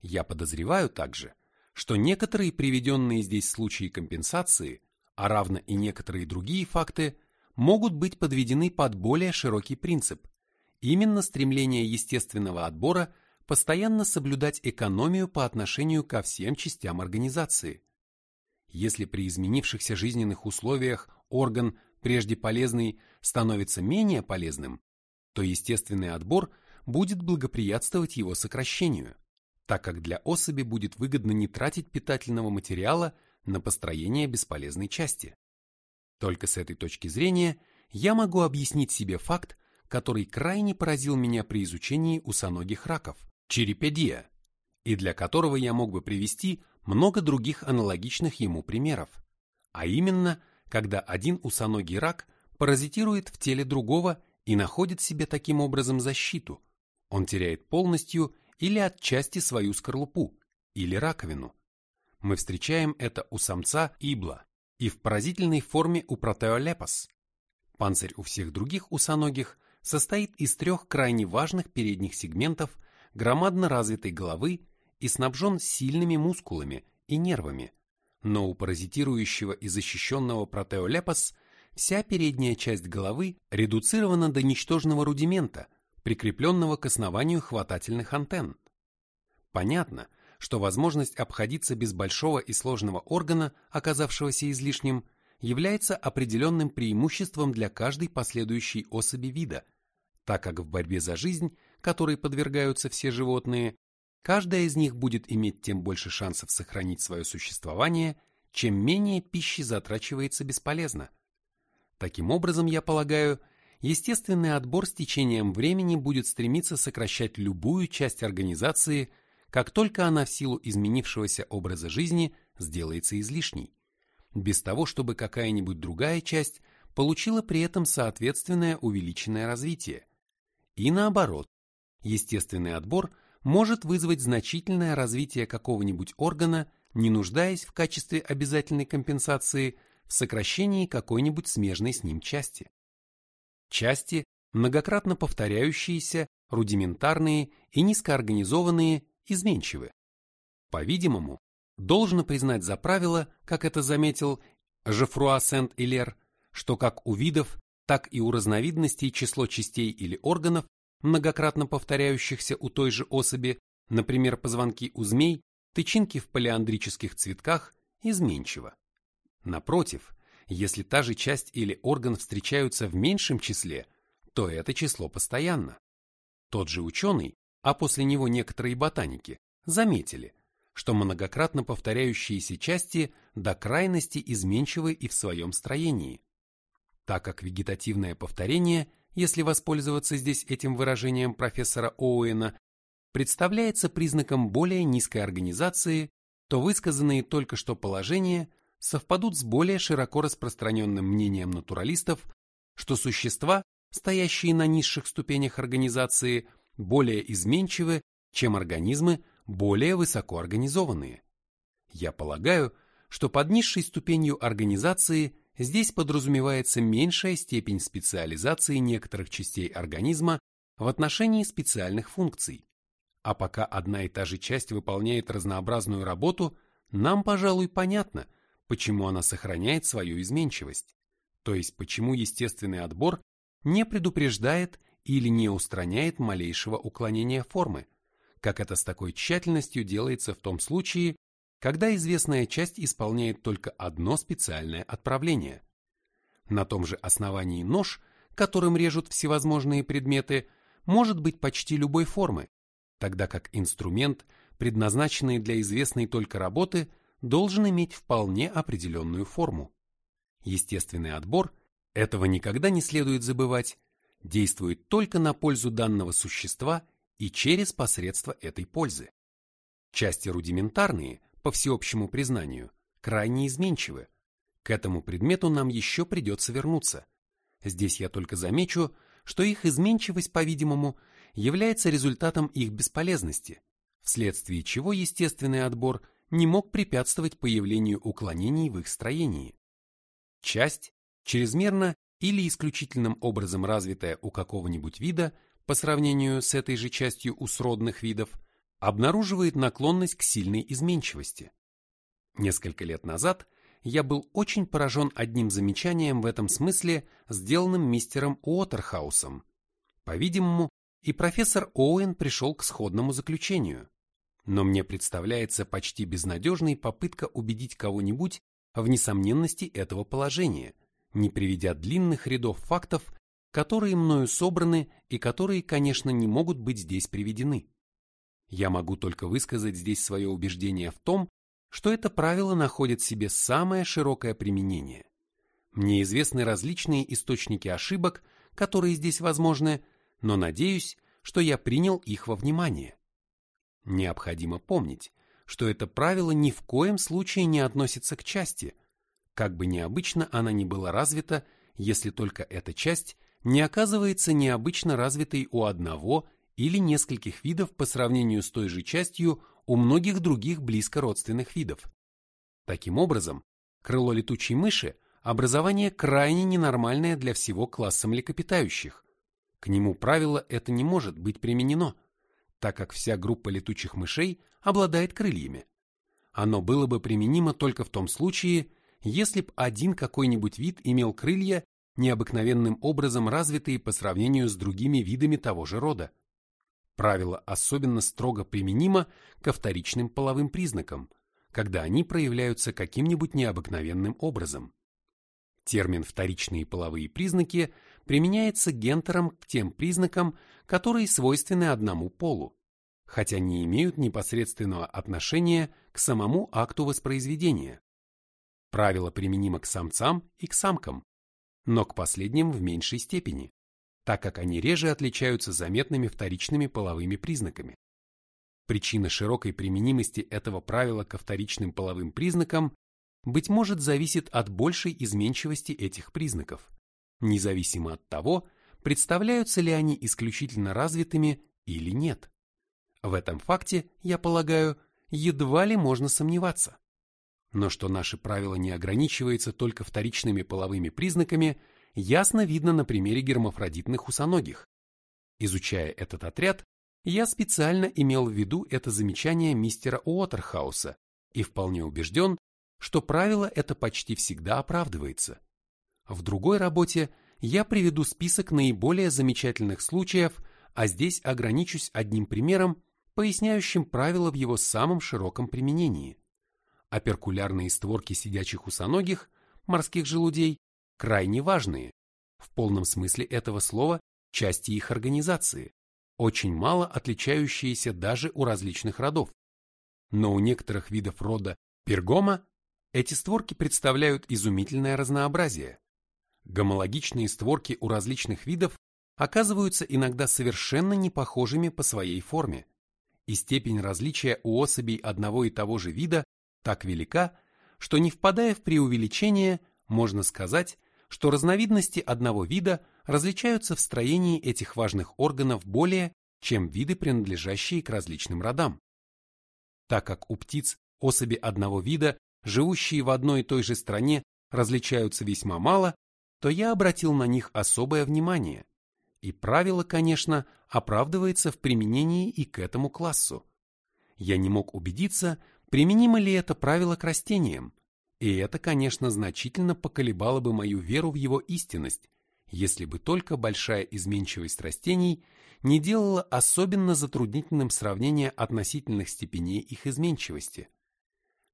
Я подозреваю также, что некоторые приведенные здесь случаи компенсации, а равно и некоторые другие факты, могут быть подведены под более широкий принцип именно стремление естественного отбора постоянно соблюдать экономию по отношению ко всем частям организации. Если при изменившихся жизненных условиях орган, прежде полезный, становится менее полезным, то естественный отбор будет благоприятствовать его сокращению, так как для особи будет выгодно не тратить питательного материала на построение бесполезной части. Только с этой точки зрения я могу объяснить себе факт, который крайне поразил меня при изучении усоногих раков – черепедия, и для которого я мог бы привести много других аналогичных ему примеров. А именно, когда один усоногий рак паразитирует в теле другого и находит себе таким образом защиту. Он теряет полностью или отчасти свою скорлупу, или раковину. Мы встречаем это у самца ибла и в поразительной форме у протеолепос. Панцирь у всех других усоногих состоит из трех крайне важных передних сегментов громадно развитой головы и снабжен сильными мускулами и нервами, но у паразитирующего и защищенного протеолепос вся передняя часть головы редуцирована до ничтожного рудимента, прикрепленного к основанию хватательных антенн. Понятно, что возможность обходиться без большого и сложного органа, оказавшегося излишним, является определенным преимуществом для каждой последующей особи вида, так как в борьбе за жизнь, которой подвергаются все животные, каждая из них будет иметь тем больше шансов сохранить свое существование, чем менее пищи затрачивается бесполезно. Таким образом, я полагаю, естественный отбор с течением времени будет стремиться сокращать любую часть организации, как только она в силу изменившегося образа жизни сделается излишней без того, чтобы какая-нибудь другая часть получила при этом соответственное увеличенное развитие. И наоборот, естественный отбор может вызвать значительное развитие какого-нибудь органа, не нуждаясь в качестве обязательной компенсации в сокращении какой-нибудь смежной с ним части. Части, многократно повторяющиеся, рудиментарные и низкоорганизованные, изменчивы. По-видимому, Должно признать за правило, как это заметил Жефруа Сент-Илер, что как у видов, так и у разновидностей число частей или органов, многократно повторяющихся у той же особи, например, позвонки у змей, тычинки в палеандрических цветках, изменчиво. Напротив, если та же часть или орган встречаются в меньшем числе, то это число постоянно. Тот же ученый, а после него некоторые ботаники, заметили, что многократно повторяющиеся части до крайности изменчивы и в своем строении. Так как вегетативное повторение, если воспользоваться здесь этим выражением профессора Оуэна, представляется признаком более низкой организации, то высказанные только что положения совпадут с более широко распространенным мнением натуралистов, что существа, стоящие на низших ступенях организации, более изменчивы, чем организмы, более высокоорганизованные. Я полагаю, что под низшей ступенью организации здесь подразумевается меньшая степень специализации некоторых частей организма в отношении специальных функций. А пока одна и та же часть выполняет разнообразную работу, нам, пожалуй, понятно, почему она сохраняет свою изменчивость, то есть почему естественный отбор не предупреждает или не устраняет малейшего уклонения формы, как это с такой тщательностью делается в том случае, когда известная часть исполняет только одно специальное отправление. На том же основании нож, которым режут всевозможные предметы, может быть почти любой формы, тогда как инструмент, предназначенный для известной только работы, должен иметь вполне определенную форму. Естественный отбор, этого никогда не следует забывать, действует только на пользу данного существа и через посредство этой пользы. Части рудиментарные, по всеобщему признанию, крайне изменчивы. К этому предмету нам еще придется вернуться. Здесь я только замечу, что их изменчивость, по-видимому, является результатом их бесполезности, вследствие чего естественный отбор не мог препятствовать появлению уклонений в их строении. Часть, чрезмерно или исключительным образом развитая у какого-нибудь вида, по сравнению с этой же частью у сродных видов, обнаруживает наклонность к сильной изменчивости. Несколько лет назад я был очень поражен одним замечанием в этом смысле, сделанным мистером Уотерхаусом. По-видимому, и профессор Оуэн пришел к сходному заключению. Но мне представляется почти безнадежной попытка убедить кого-нибудь в несомненности этого положения, не приведя длинных рядов фактов, которые мною собраны и которые, конечно, не могут быть здесь приведены. Я могу только высказать здесь свое убеждение в том, что это правило находит в себе самое широкое применение. Мне известны различные источники ошибок, которые здесь возможны, но надеюсь, что я принял их во внимание. Необходимо помнить, что это правило ни в коем случае не относится к части, как бы необычно она ни была развита, если только эта часть не оказывается необычно развитой у одного или нескольких видов по сравнению с той же частью у многих других близко родственных видов. Таким образом, крыло летучей мыши – образование крайне ненормальное для всего класса млекопитающих. К нему правило это не может быть применено, так как вся группа летучих мышей обладает крыльями. Оно было бы применимо только в том случае, если б один какой-нибудь вид имел крылья, необыкновенным образом развитые по сравнению с другими видами того же рода. Правило особенно строго применимо ко вторичным половым признакам, когда они проявляются каким-нибудь необыкновенным образом. Термин «вторичные половые признаки» применяется гентером к тем признакам, которые свойственны одному полу, хотя не имеют непосредственного отношения к самому акту воспроизведения. Правило применимо к самцам и к самкам, но к последним в меньшей степени так как они реже отличаются заметными вторичными половыми признаками. Причина широкой применимости этого правила ко вторичным половым признакам, быть может, зависит от большей изменчивости этих признаков, независимо от того, представляются ли они исключительно развитыми или нет. В этом факте, я полагаю, едва ли можно сомневаться. Но что наше правило не ограничивается только вторичными половыми признаками – ясно видно на примере гермафродитных усоногих. Изучая этот отряд, я специально имел в виду это замечание мистера Уотерхауса и вполне убежден, что правило это почти всегда оправдывается. В другой работе я приведу список наиболее замечательных случаев, а здесь ограничусь одним примером, поясняющим правило в его самом широком применении. Оперкулярные створки сидячих усоногих, морских желудей, крайне важные, в полном смысле этого слова, части их организации, очень мало отличающиеся даже у различных родов. Но у некоторых видов рода пергома эти створки представляют изумительное разнообразие. Гомологичные створки у различных видов оказываются иногда совершенно непохожими по своей форме, и степень различия у особей одного и того же вида так велика, что не впадая в преувеличение, можно сказать, что разновидности одного вида различаются в строении этих важных органов более, чем виды, принадлежащие к различным родам. Так как у птиц особи одного вида, живущие в одной и той же стране, различаются весьма мало, то я обратил на них особое внимание. И правило, конечно, оправдывается в применении и к этому классу. Я не мог убедиться, применимо ли это правило к растениям, и это, конечно, значительно поколебало бы мою веру в его истинность, если бы только большая изменчивость растений не делала особенно затруднительным сравнение относительных степеней их изменчивости.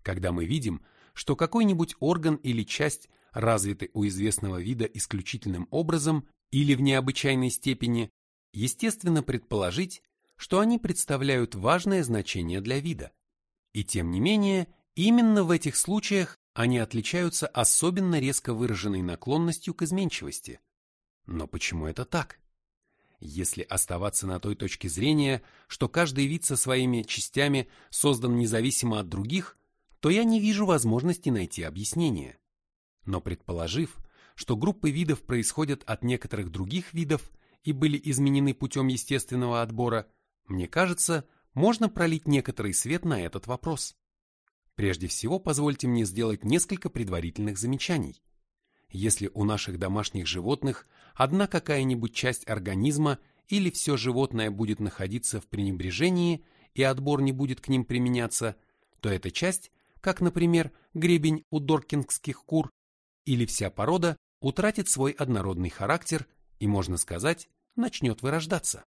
Когда мы видим, что какой-нибудь орган или часть развиты у известного вида исключительным образом или в необычайной степени, естественно предположить, что они представляют важное значение для вида. И тем не менее, именно в этих случаях они отличаются особенно резко выраженной наклонностью к изменчивости. Но почему это так? Если оставаться на той точке зрения, что каждый вид со своими частями создан независимо от других, то я не вижу возможности найти объяснение. Но предположив, что группы видов происходят от некоторых других видов и были изменены путем естественного отбора, мне кажется, можно пролить некоторый свет на этот вопрос. Прежде всего, позвольте мне сделать несколько предварительных замечаний. Если у наших домашних животных одна какая-нибудь часть организма или все животное будет находиться в пренебрежении и отбор не будет к ним применяться, то эта часть, как, например, гребень у доркингских кур, или вся порода утратит свой однородный характер и, можно сказать, начнет вырождаться.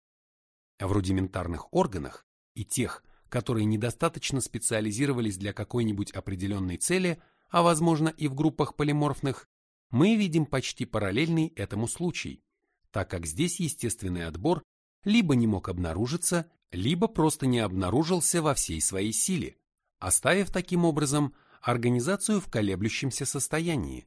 В рудиментарных органах и тех, которые недостаточно специализировались для какой-нибудь определенной цели, а возможно и в группах полиморфных, мы видим почти параллельный этому случай, так как здесь естественный отбор либо не мог обнаружиться, либо просто не обнаружился во всей своей силе, оставив таким образом организацию в колеблющемся состоянии.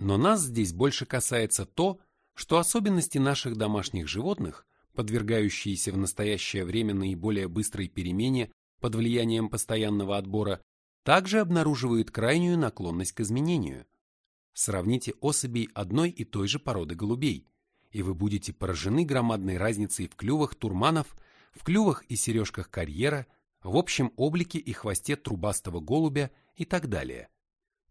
Но нас здесь больше касается то, что особенности наших домашних животных, подвергающиеся в настоящее время наиболее быстрой перемене под влиянием постоянного отбора, также обнаруживают крайнюю наклонность к изменению. Сравните особей одной и той же породы голубей, и вы будете поражены громадной разницей в клювах турманов, в клювах и сережках карьера, в общем облике и хвосте трубастого голубя и так далее.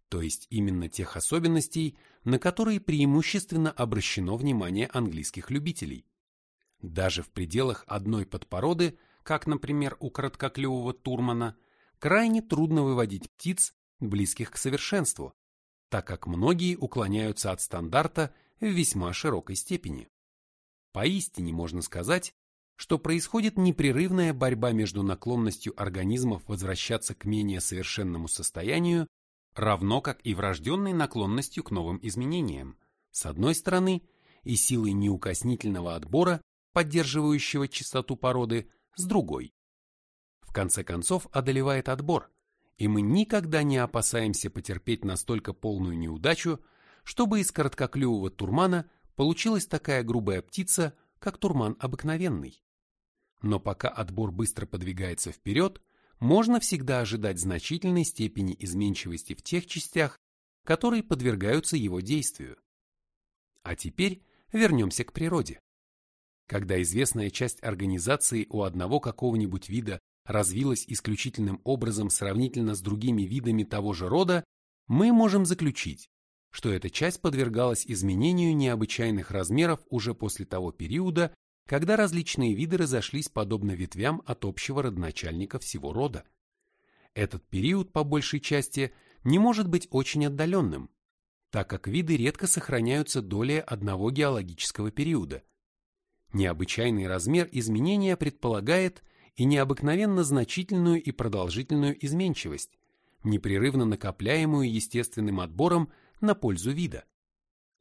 То есть именно тех особенностей, на которые преимущественно обращено внимание английских любителей. Даже в пределах одной подпороды, как, например, у короткоклювого турмана, крайне трудно выводить птиц, близких к совершенству, так как многие уклоняются от стандарта в весьма широкой степени. Поистине можно сказать, что происходит непрерывная борьба между наклонностью организмов возвращаться к менее совершенному состоянию, равно как и врожденной наклонностью к новым изменениям, с одной стороны, и силой неукоснительного отбора, поддерживающего чистоту породы, с другой. В конце концов одолевает отбор, и мы никогда не опасаемся потерпеть настолько полную неудачу, чтобы из короткоклювого турмана получилась такая грубая птица, как турман обыкновенный. Но пока отбор быстро подвигается вперед, можно всегда ожидать значительной степени изменчивости в тех частях, которые подвергаются его действию. А теперь вернемся к природе. Когда известная часть организации у одного какого-нибудь вида развилась исключительным образом сравнительно с другими видами того же рода, мы можем заключить, что эта часть подвергалась изменению необычайных размеров уже после того периода, когда различные виды разошлись подобно ветвям от общего родоначальника всего рода. Этот период, по большей части, не может быть очень отдаленным, так как виды редко сохраняются долей одного геологического периода. Необычайный размер изменения предполагает и необыкновенно значительную и продолжительную изменчивость, непрерывно накопляемую естественным отбором на пользу вида.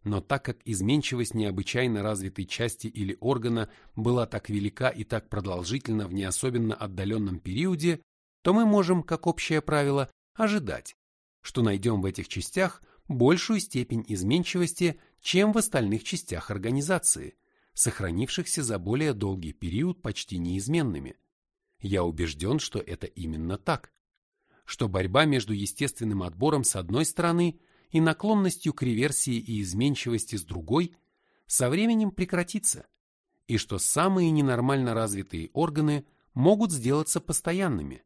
Но так как изменчивость необычайно развитой части или органа была так велика и так продолжительна в не особенно отдаленном периоде, то мы можем, как общее правило, ожидать, что найдем в этих частях большую степень изменчивости, чем в остальных частях организации, сохранившихся за более долгий период почти неизменными – я убежден, что это именно так. Что борьба между естественным отбором с одной стороны и наклонностью к реверсии и изменчивости с другой со временем прекратится, и что самые ненормально развитые органы могут сделаться постоянными.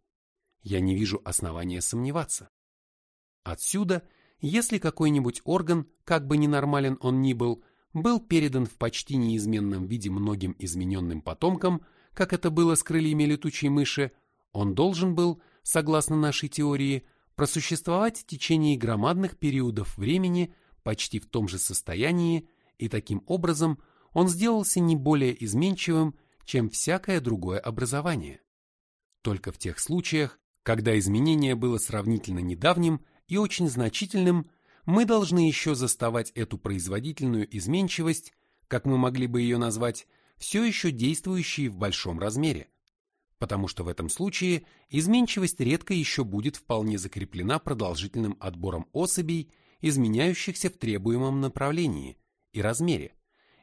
Я не вижу основания сомневаться. Отсюда, если какой-нибудь орган, как бы ненормален он ни был, был передан в почти неизменном виде многим измененным потомкам – как это было с крыльями летучей мыши, он должен был, согласно нашей теории, просуществовать в течение громадных периодов времени почти в том же состоянии, и таким образом он сделался не более изменчивым, чем всякое другое образование. Только в тех случаях, когда изменение было сравнительно недавним и очень значительным, мы должны еще заставать эту производительную изменчивость, как мы могли бы ее назвать, все еще действующие в большом размере, потому что в этом случае изменчивость редко еще будет вполне закреплена продолжительным отбором особей, изменяющихся в требуемом направлении и размере,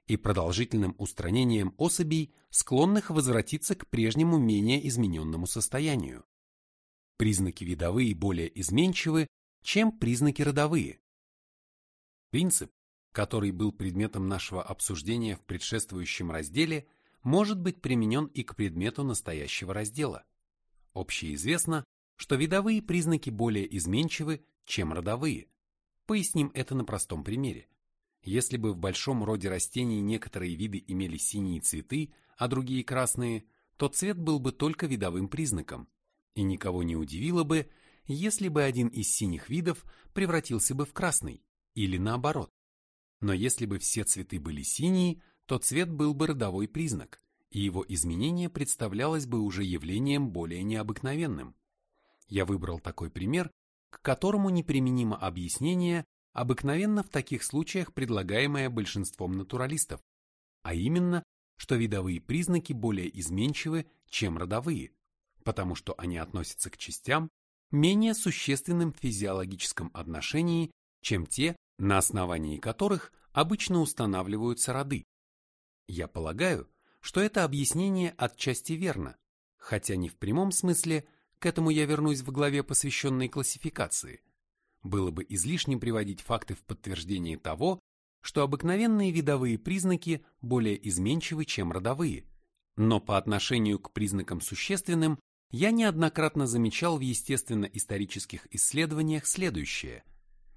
и продолжительным устранением особей, склонных возвратиться к прежнему менее измененному состоянию. Признаки видовые более изменчивы, чем признаки родовые. Принцип, который был предметом нашего обсуждения в предшествующем разделе, может быть применен и к предмету настоящего раздела. Общеизвестно, что видовые признаки более изменчивы, чем родовые. Поясним это на простом примере. Если бы в большом роде растений некоторые виды имели синие цветы, а другие красные, то цвет был бы только видовым признаком, и никого не удивило бы, если бы один из синих видов превратился бы в красный, или наоборот. Но если бы все цветы были синие, то цвет был бы родовой признак, и его изменение представлялось бы уже явлением более необыкновенным. Я выбрал такой пример, к которому неприменимо объяснение, обыкновенно в таких случаях предлагаемое большинством натуралистов, а именно, что видовые признаки более изменчивы, чем родовые, потому что они относятся к частям, менее существенным в физиологическом отношении, чем те, на основании которых обычно устанавливаются роды. Я полагаю, что это объяснение отчасти верно, хотя не в прямом смысле, к этому я вернусь в главе, посвященной классификации. Было бы излишним приводить факты в подтверждение того, что обыкновенные видовые признаки более изменчивы, чем родовые. Но по отношению к признакам существенным я неоднократно замечал в естественно-исторических исследованиях следующее.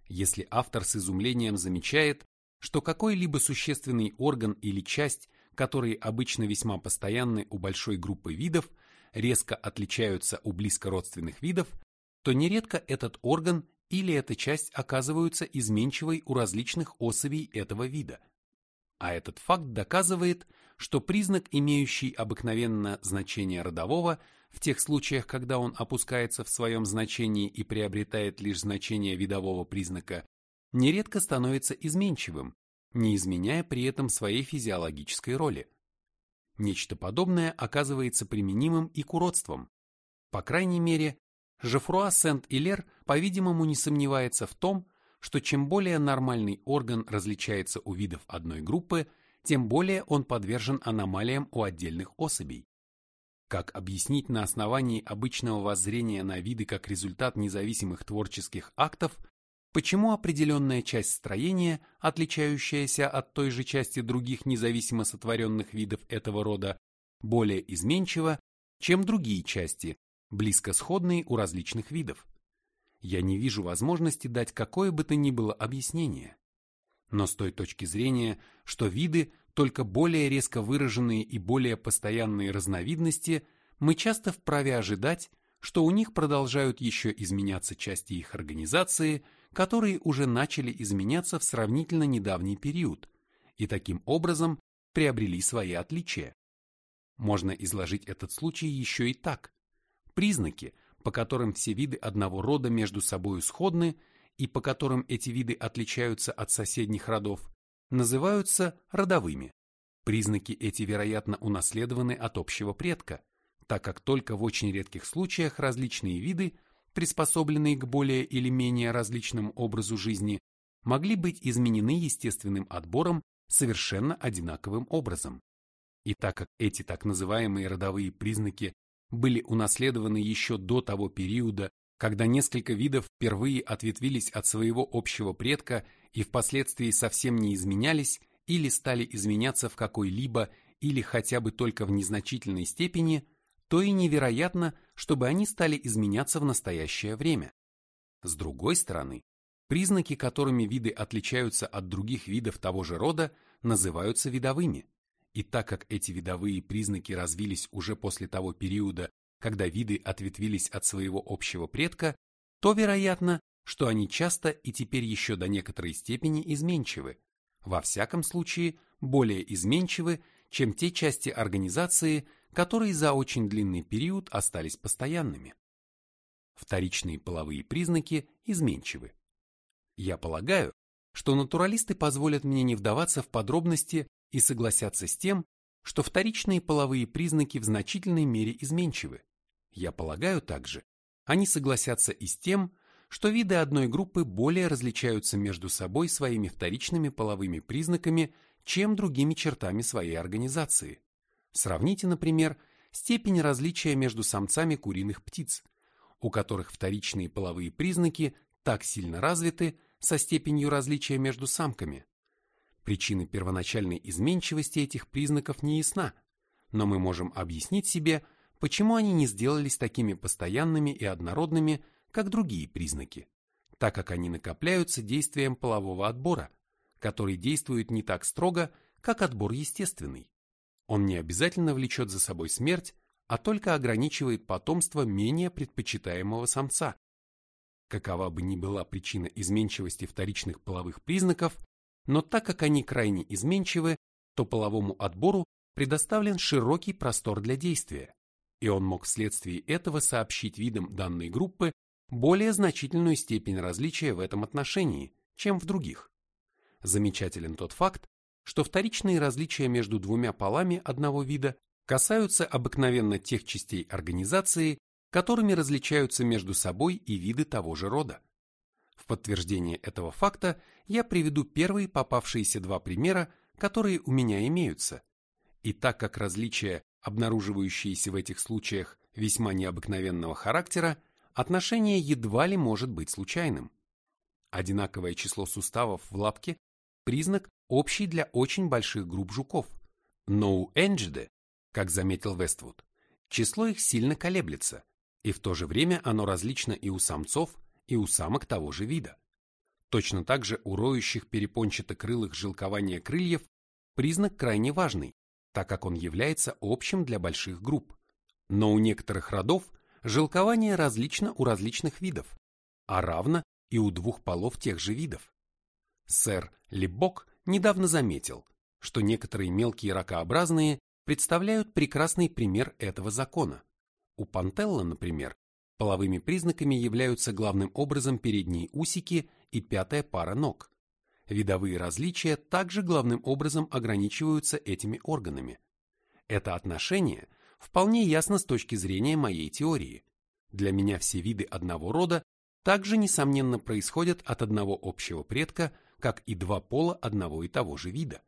Если автор с изумлением замечает, что какой-либо существенный орган или часть, которые обычно весьма постоянны у большой группы видов, резко отличаются у близкородственных видов, то нередко этот орган или эта часть оказываются изменчивой у различных особей этого вида. А этот факт доказывает, что признак, имеющий обыкновенно значение родового, в тех случаях, когда он опускается в своем значении и приобретает лишь значение видового признака, нередко становится изменчивым, не изменяя при этом своей физиологической роли. Нечто подобное оказывается применимым и к уродствам. По крайней мере, Жефруа Сент-Илер, по-видимому, не сомневается в том, что чем более нормальный орган различается у видов одной группы, тем более он подвержен аномалиям у отдельных особей. Как объяснить на основании обычного воззрения на виды как результат независимых творческих актов, почему определенная часть строения, отличающаяся от той же части других независимо сотворенных видов этого рода, более изменчива, чем другие части, близко сходные у различных видов. Я не вижу возможности дать какое бы то ни было объяснение. Но с той точки зрения, что виды только более резко выраженные и более постоянные разновидности, мы часто вправе ожидать, что у них продолжают еще изменяться части их организации, которые уже начали изменяться в сравнительно недавний период, и таким образом приобрели свои отличия. Можно изложить этот случай еще и так. Признаки, по которым все виды одного рода между собой сходны и по которым эти виды отличаются от соседних родов, называются родовыми. Признаки эти, вероятно, унаследованы от общего предка, так как только в очень редких случаях различные виды, приспособленные к более или менее различному образу жизни, могли быть изменены естественным отбором совершенно одинаковым образом. И так как эти так называемые родовые признаки были унаследованы еще до того периода, когда несколько видов впервые ответвились от своего общего предка и впоследствии совсем не изменялись или стали изменяться в какой-либо или хотя бы только в незначительной степени, то и невероятно, чтобы они стали изменяться в настоящее время. С другой стороны, признаки, которыми виды отличаются от других видов того же рода, называются видовыми. И так как эти видовые признаки развились уже после того периода, когда виды ответвились от своего общего предка, то вероятно, что они часто и теперь еще до некоторой степени изменчивы, во всяком случае более изменчивы, чем те части организации, которые за очень длинный период остались постоянными. Вторичные половые признаки изменчивы. Я полагаю, что натуралисты позволят мне не вдаваться в подробности и согласятся с тем, что вторичные половые признаки в значительной мере изменчивы. Я полагаю также, они согласятся и с тем, что виды одной группы более различаются между собой своими вторичными половыми признаками, чем другими чертами своей организации. Сравните, например, степень различия между самцами куриных птиц, у которых вторичные половые признаки так сильно развиты со степенью различия между самками. Причина первоначальной изменчивости этих признаков не ясна, но мы можем объяснить себе, почему они не сделались такими постоянными и однородными, как другие признаки, так как они накопляются действием полового отбора, который действует не так строго, как отбор естественный. Он не обязательно влечет за собой смерть, а только ограничивает потомство менее предпочитаемого самца. Какова бы ни была причина изменчивости вторичных половых признаков, но так как они крайне изменчивы, то половому отбору предоставлен широкий простор для действия, и он мог вследствие этого сообщить видам данной группы более значительную степень различия в этом отношении, чем в других. Замечателен тот факт, что вторичные различия между двумя полами одного вида касаются обыкновенно тех частей организации, которыми различаются между собой и виды того же рода. В подтверждение этого факта я приведу первые попавшиеся два примера, которые у меня имеются. И так как различия, обнаруживающиеся в этих случаях, весьма необыкновенного характера, отношение едва ли может быть случайным. Одинаковое число суставов в лапке – признак общий для очень больших групп жуков. Но у Энджиде, как заметил Вествуд, число их сильно колеблется, и в то же время оно различно и у самцов, и у самок того же вида. Точно так же у роющих перепончато-крылых жилкование крыльев признак крайне важный, так как он является общим для больших групп. Но у некоторых родов жилкование различно у различных видов, а равно и у двух полов тех же видов. Сэр Лебок недавно заметил, что некоторые мелкие ракообразные представляют прекрасный пример этого закона. У Пантелла, например, половыми признаками являются главным образом передние усики и пятая пара ног. Видовые различия также главным образом ограничиваются этими органами. Это отношение вполне ясно с точки зрения моей теории. Для меня все виды одного рода также, несомненно, происходят от одного общего предка, как и два пола одного и того же вида.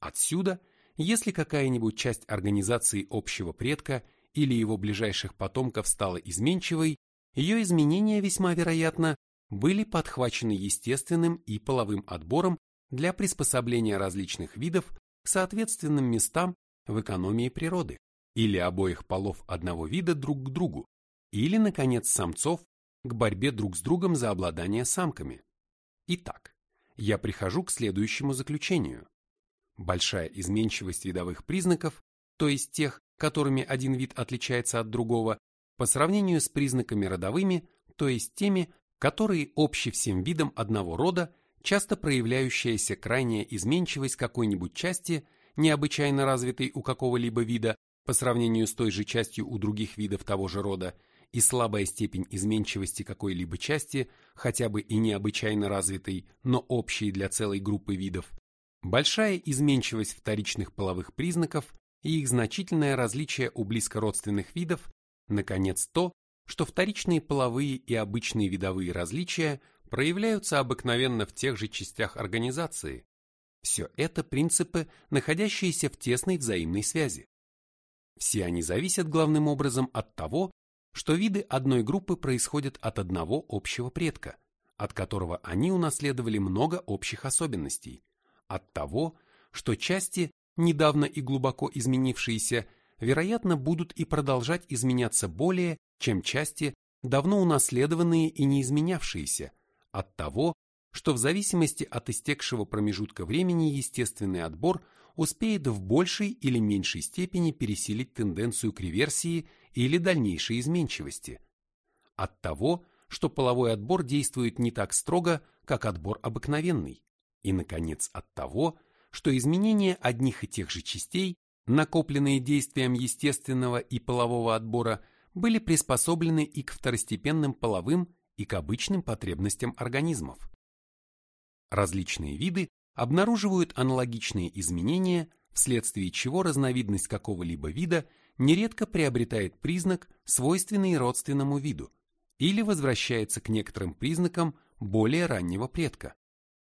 Отсюда, если какая-нибудь часть организации общего предка или его ближайших потомков стала изменчивой, ее изменения весьма вероятно были подхвачены естественным и половым отбором для приспособления различных видов к соответственным местам в экономии природы, или обоих полов одного вида друг к другу, или, наконец, самцов к борьбе друг с другом за обладание самками. Итак, я прихожу к следующему заключению. Большая изменчивость видовых признаков, то есть тех, которыми один вид отличается от другого, по сравнению с признаками родовыми, то есть теми, которые общи всем видам одного рода, часто проявляющаяся крайняя изменчивость какой-нибудь части, необычайно развитой у какого-либо вида по сравнению с той же частью у других видов того же рода, и слабая степень изменчивости какой-либо части, хотя бы и необычайно развитой, но общей для целой группы видов, большая изменчивость вторичных половых признаков и их значительное различие у близкородственных видов, наконец то, что вторичные половые и обычные видовые различия проявляются обыкновенно в тех же частях организации. Все это принципы, находящиеся в тесной взаимной связи. Все они зависят главным образом от того, что виды одной группы происходят от одного общего предка, от которого они унаследовали много общих особенностей, от того, что части, недавно и глубоко изменившиеся, вероятно, будут и продолжать изменяться более чем части, давно унаследованные и не изменявшиеся, от того, что в зависимости от истекшего промежутка времени естественный отбор успеет в большей или меньшей степени пересилить тенденцию к реверсии или дальнейшей изменчивости. От того, что половой отбор действует не так строго, как отбор обыкновенный. И, наконец, от того, что изменения одних и тех же частей, накопленные действием естественного и полового отбора, были приспособлены и к второстепенным половым, и к обычным потребностям организмов. Различные виды обнаруживают аналогичные изменения, вследствие чего разновидность какого-либо вида нередко приобретает признак, свойственный родственному виду, или возвращается к некоторым признакам более раннего предка.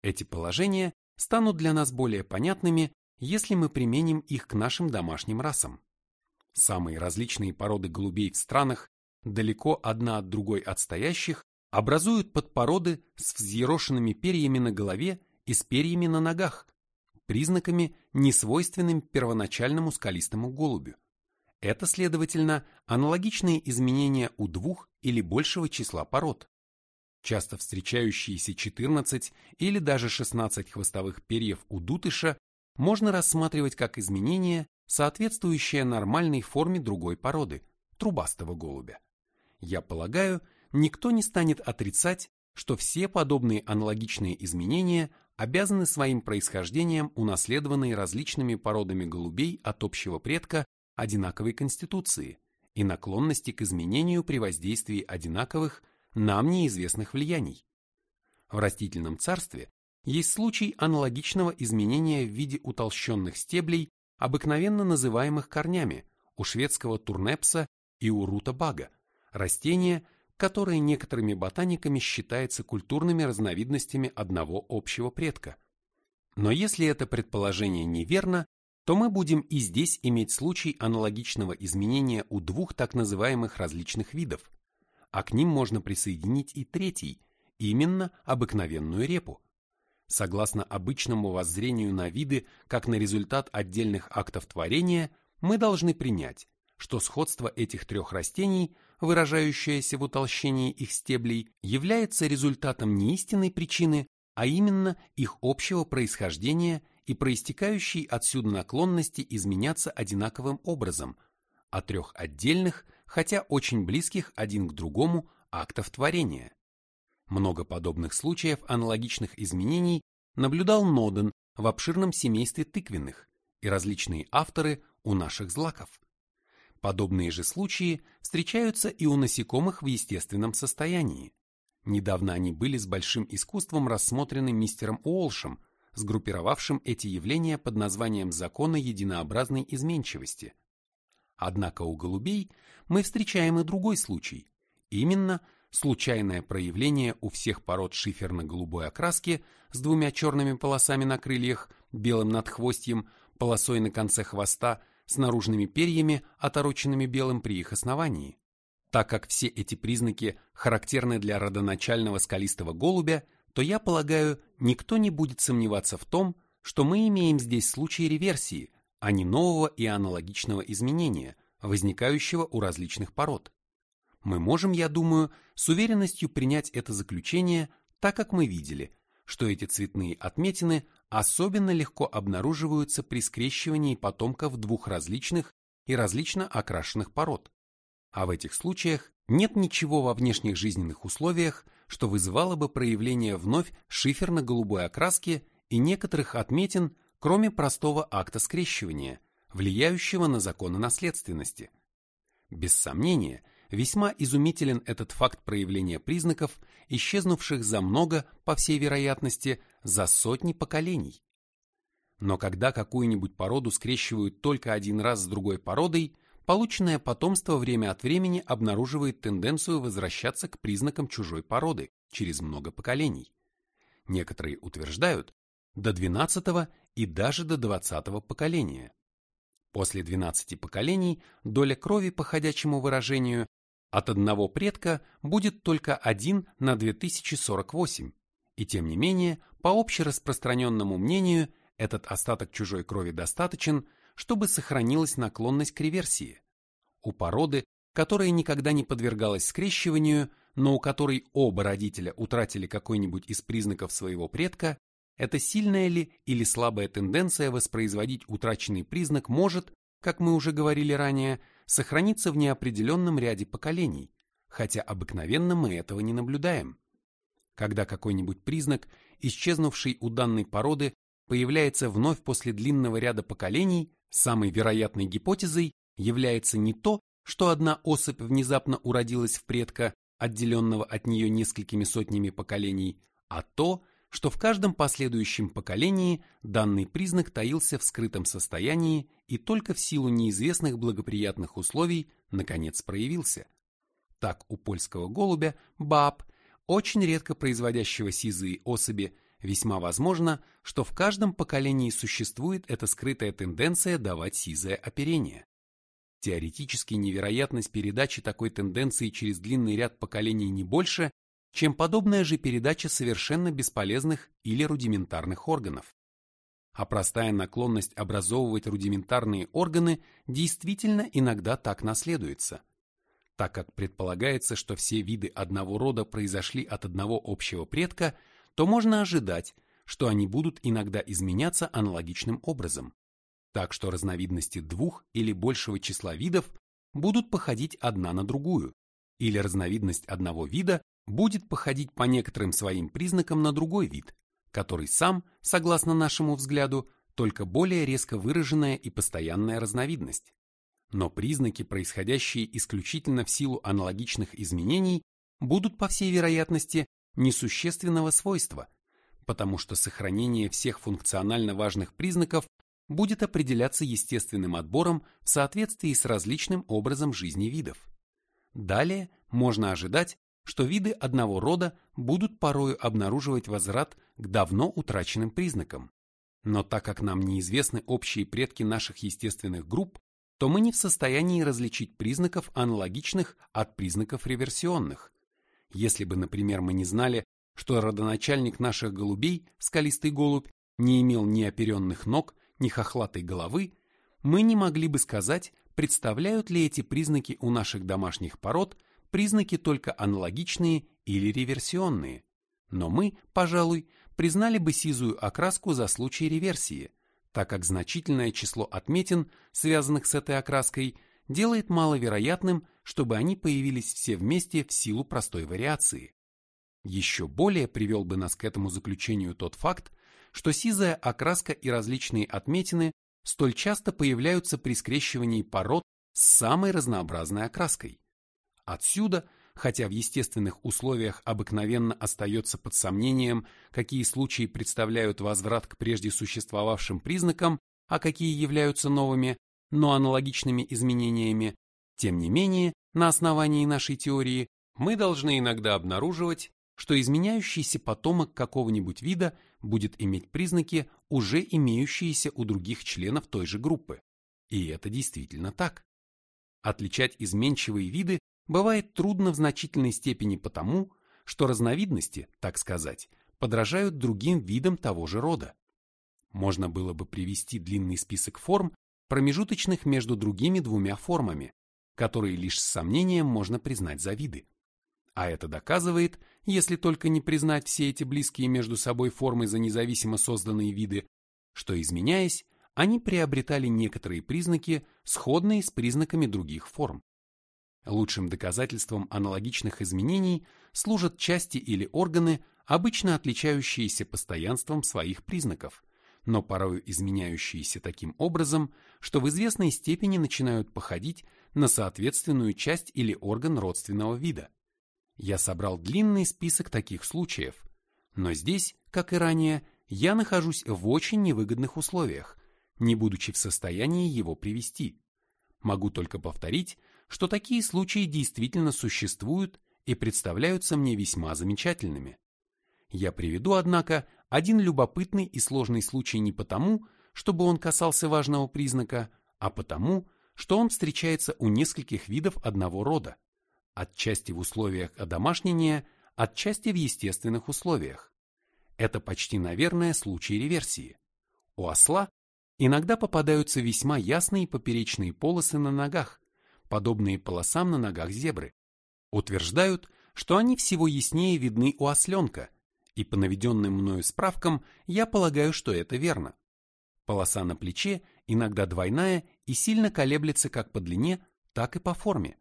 Эти положения станут для нас более понятными, если мы применим их к нашим домашним расам. Самые различные породы голубей в странах, далеко одна от другой отстоящих, образуют подпороды с взъерошенными перьями на голове и с перьями на ногах, признаками, несвойственным первоначальному скалистому голубю. Это, следовательно, аналогичные изменения у двух или большего числа пород. Часто встречающиеся 14 или даже 16 хвостовых перьев у дутыша можно рассматривать как изменения, соответствующая нормальной форме другой породы – трубастого голубя. Я полагаю, никто не станет отрицать, что все подобные аналогичные изменения обязаны своим происхождением унаследованной различными породами голубей от общего предка одинаковой конституции и наклонности к изменению при воздействии одинаковых, нам неизвестных влияний. В растительном царстве есть случай аналогичного изменения в виде утолщенных стеблей, обыкновенно называемых корнями, у шведского турнепса и у рутабага, растения, которое некоторыми ботаниками считается культурными разновидностями одного общего предка. Но если это предположение неверно, то мы будем и здесь иметь случай аналогичного изменения у двух так называемых различных видов, а к ним можно присоединить и третий, именно обыкновенную репу. Согласно обычному воззрению на виды как на результат отдельных актов творения, мы должны принять, что сходство этих трех растений – выражающаяся в утолщении их стеблей, является результатом не истинной причины, а именно их общего происхождения и проистекающей отсюда наклонности изменяться одинаковым образом, а трех отдельных, хотя очень близких один к другому, актов творения. Много подобных случаев аналогичных изменений наблюдал Ноден в обширном семействе тыквенных и различные авторы у наших злаков. Подобные же случаи встречаются и у насекомых в естественном состоянии. Недавно они были с большим искусством рассмотрены мистером Уолшем, сгруппировавшим эти явления под названием закона единообразной изменчивости. Однако у голубей мы встречаем и другой случай, именно случайное проявление у всех пород шиферно-голубой окраски с двумя черными полосами на крыльях, белым надхвостьем, полосой на конце хвоста с наружными перьями, отороченными белым при их основании. Так как все эти признаки характерны для родоначального скалистого голубя, то я полагаю, никто не будет сомневаться в том, что мы имеем здесь случай реверсии, а не нового и аналогичного изменения, возникающего у различных пород. Мы можем, я думаю, с уверенностью принять это заключение, так как мы видели, что эти цветные отметины особенно легко обнаруживаются при скрещивании потомков двух различных и различно окрашенных пород. А в этих случаях нет ничего во внешних жизненных условиях, что вызывало бы проявление вновь шиферно-голубой окраски и некоторых отметин, кроме простого акта скрещивания, влияющего на законы наследственности. Без сомнения, весьма изумителен этот факт проявления признаков, исчезнувших за много, по всей вероятности, за сотни поколений. Но когда какую-нибудь породу скрещивают только один раз с другой породой, полученное потомство время от времени обнаруживает тенденцию возвращаться к признакам чужой породы через много поколений. Некоторые утверждают, до 12 и даже до 20 поколения. После 12 поколений доля крови по ходячему выражению от одного предка будет только 1 на 2048, и тем не менее, по общераспространенному мнению, этот остаток чужой крови достаточен, чтобы сохранилась наклонность к реверсии. У породы, которая никогда не подвергалась скрещиванию, но у которой оба родителя утратили какой-нибудь из признаков своего предка, эта сильная ли или слабая тенденция воспроизводить утраченный признак может, как мы уже говорили ранее, сохраниться в неопределенном ряде поколений, хотя обыкновенно мы этого не наблюдаем. Когда какой-нибудь признак, исчезнувший у данной породы, появляется вновь после длинного ряда поколений, самой вероятной гипотезой является не то, что одна особь внезапно уродилась в предка, отделенного от нее несколькими сотнями поколений, а то, что в каждом последующем поколении данный признак таился в скрытом состоянии и только в силу неизвестных благоприятных условий наконец проявился. Так у польского голубя баб, очень редко производящего сизые особи, весьма возможно, что в каждом поколении существует эта скрытая тенденция давать сизое оперение. Теоретически невероятность передачи такой тенденции через длинный ряд поколений не больше, чем подобная же передача совершенно бесполезных или рудиментарных органов. А простая наклонность образовывать рудиментарные органы действительно иногда так наследуется. Так как предполагается, что все виды одного рода произошли от одного общего предка, то можно ожидать, что они будут иногда изменяться аналогичным образом. Так что разновидности двух или большего числа видов будут походить одна на другую, или разновидность одного вида будет походить по некоторым своим признакам на другой вид, который сам, согласно нашему взгляду, только более резко выраженная и постоянная разновидность. Но признаки, происходящие исключительно в силу аналогичных изменений, будут, по всей вероятности, несущественного свойства, потому что сохранение всех функционально важных признаков будет определяться естественным отбором в соответствии с различным образом жизни видов. Далее можно ожидать, что виды одного рода будут порою обнаруживать возврат к давно утраченным признакам. Но так как нам неизвестны общие предки наших естественных групп, то мы не в состоянии различить признаков аналогичных от признаков реверсионных. Если бы, например, мы не знали, что родоначальник наших голубей, скалистый голубь, не имел ни оперенных ног, ни хохлатой головы, мы не могли бы сказать, представляют ли эти признаки у наших домашних пород признаки только аналогичные или реверсионные. Но мы, пожалуй, признали бы сизую окраску за случай реверсии, так как значительное число отметин, связанных с этой окраской, делает маловероятным, чтобы они появились все вместе в силу простой вариации. Еще более привел бы нас к этому заключению тот факт, что сизая окраска и различные отметины столь часто появляются при скрещивании пород с самой разнообразной окраской. Отсюда, хотя в естественных условиях обыкновенно остается под сомнением, какие случаи представляют возврат к прежде существовавшим признакам, а какие являются новыми, но аналогичными изменениями, тем не менее, на основании нашей теории, мы должны иногда обнаруживать, что изменяющийся потомок какого-нибудь вида будет иметь признаки, уже имеющиеся у других членов той же группы. И это действительно так. Отличать изменчивые виды бывает трудно в значительной степени потому, что разновидности, так сказать, подражают другим видам того же рода. Можно было бы привести длинный список форм, промежуточных между другими двумя формами, которые лишь с сомнением можно признать за виды. А это доказывает, если только не признать все эти близкие между собой формы за независимо созданные виды, что, изменяясь, они приобретали некоторые признаки, сходные с признаками других форм. Лучшим доказательством аналогичных изменений служат части или органы, обычно отличающиеся постоянством своих признаков, но порою изменяющиеся таким образом, что в известной степени начинают походить на соответственную часть или орган родственного вида. Я собрал длинный список таких случаев, но здесь, как и ранее, я нахожусь в очень невыгодных условиях, не будучи в состоянии его привести. Могу только повторить, что такие случаи действительно существуют и представляются мне весьма замечательными. Я приведу, однако, один любопытный и сложный случай не потому, чтобы он касался важного признака, а потому, что он встречается у нескольких видов одного рода отчасти в условиях одомашнения, отчасти в естественных условиях. Это почти, наверное, случай реверсии. У осла иногда попадаются весьма ясные поперечные полосы на ногах, подобные полосам на ногах зебры. Утверждают, что они всего яснее видны у осленка, и по наведенным мною справкам я полагаю, что это верно. Полоса на плече иногда двойная и сильно колеблется как по длине, так и по форме.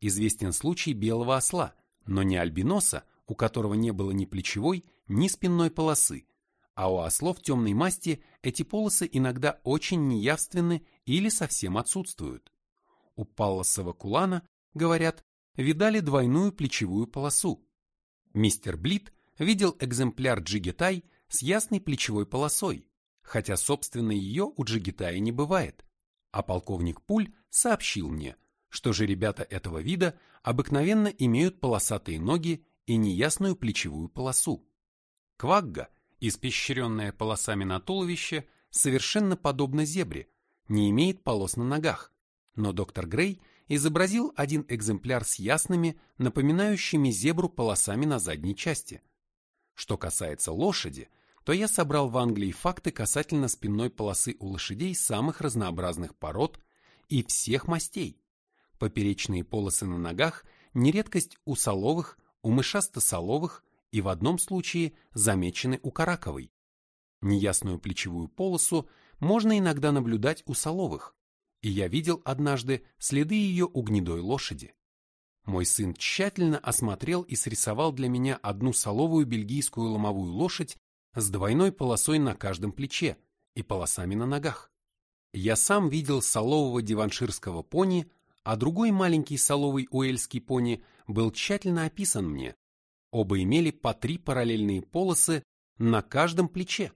Известен случай белого осла, но не альбиноса, у которого не было ни плечевой, ни спинной полосы, а у ослов темной масти эти полосы иногда очень неявственны или совсем отсутствуют. У палласова кулана, говорят, видали двойную плечевую полосу. Мистер Блит видел экземпляр джигитай с ясной плечевой полосой, хотя, собственно, ее у джигитая не бывает. А полковник Пуль сообщил мне – что же ребята этого вида обыкновенно имеют полосатые ноги и неясную плечевую полосу. Квагга, испещренная полосами на туловище, совершенно подобна зебре, не имеет полос на ногах, но доктор Грей изобразил один экземпляр с ясными, напоминающими зебру полосами на задней части. Что касается лошади, то я собрал в Англии факты касательно спинной полосы у лошадей самых разнообразных пород и всех мастей. Поперечные полосы на ногах не редкость у соловых, у мышасто-соловых и в одном случае замечены у караковой. Неясную плечевую полосу можно иногда наблюдать у соловых, и я видел однажды следы ее у гнедой лошади. Мой сын тщательно осмотрел и срисовал для меня одну соловую бельгийскую ломовую лошадь с двойной полосой на каждом плече и полосами на ногах. Я сам видел солового диванширского пони, а другой маленький соловый уэльский пони был тщательно описан мне. Оба имели по три параллельные полосы на каждом плече.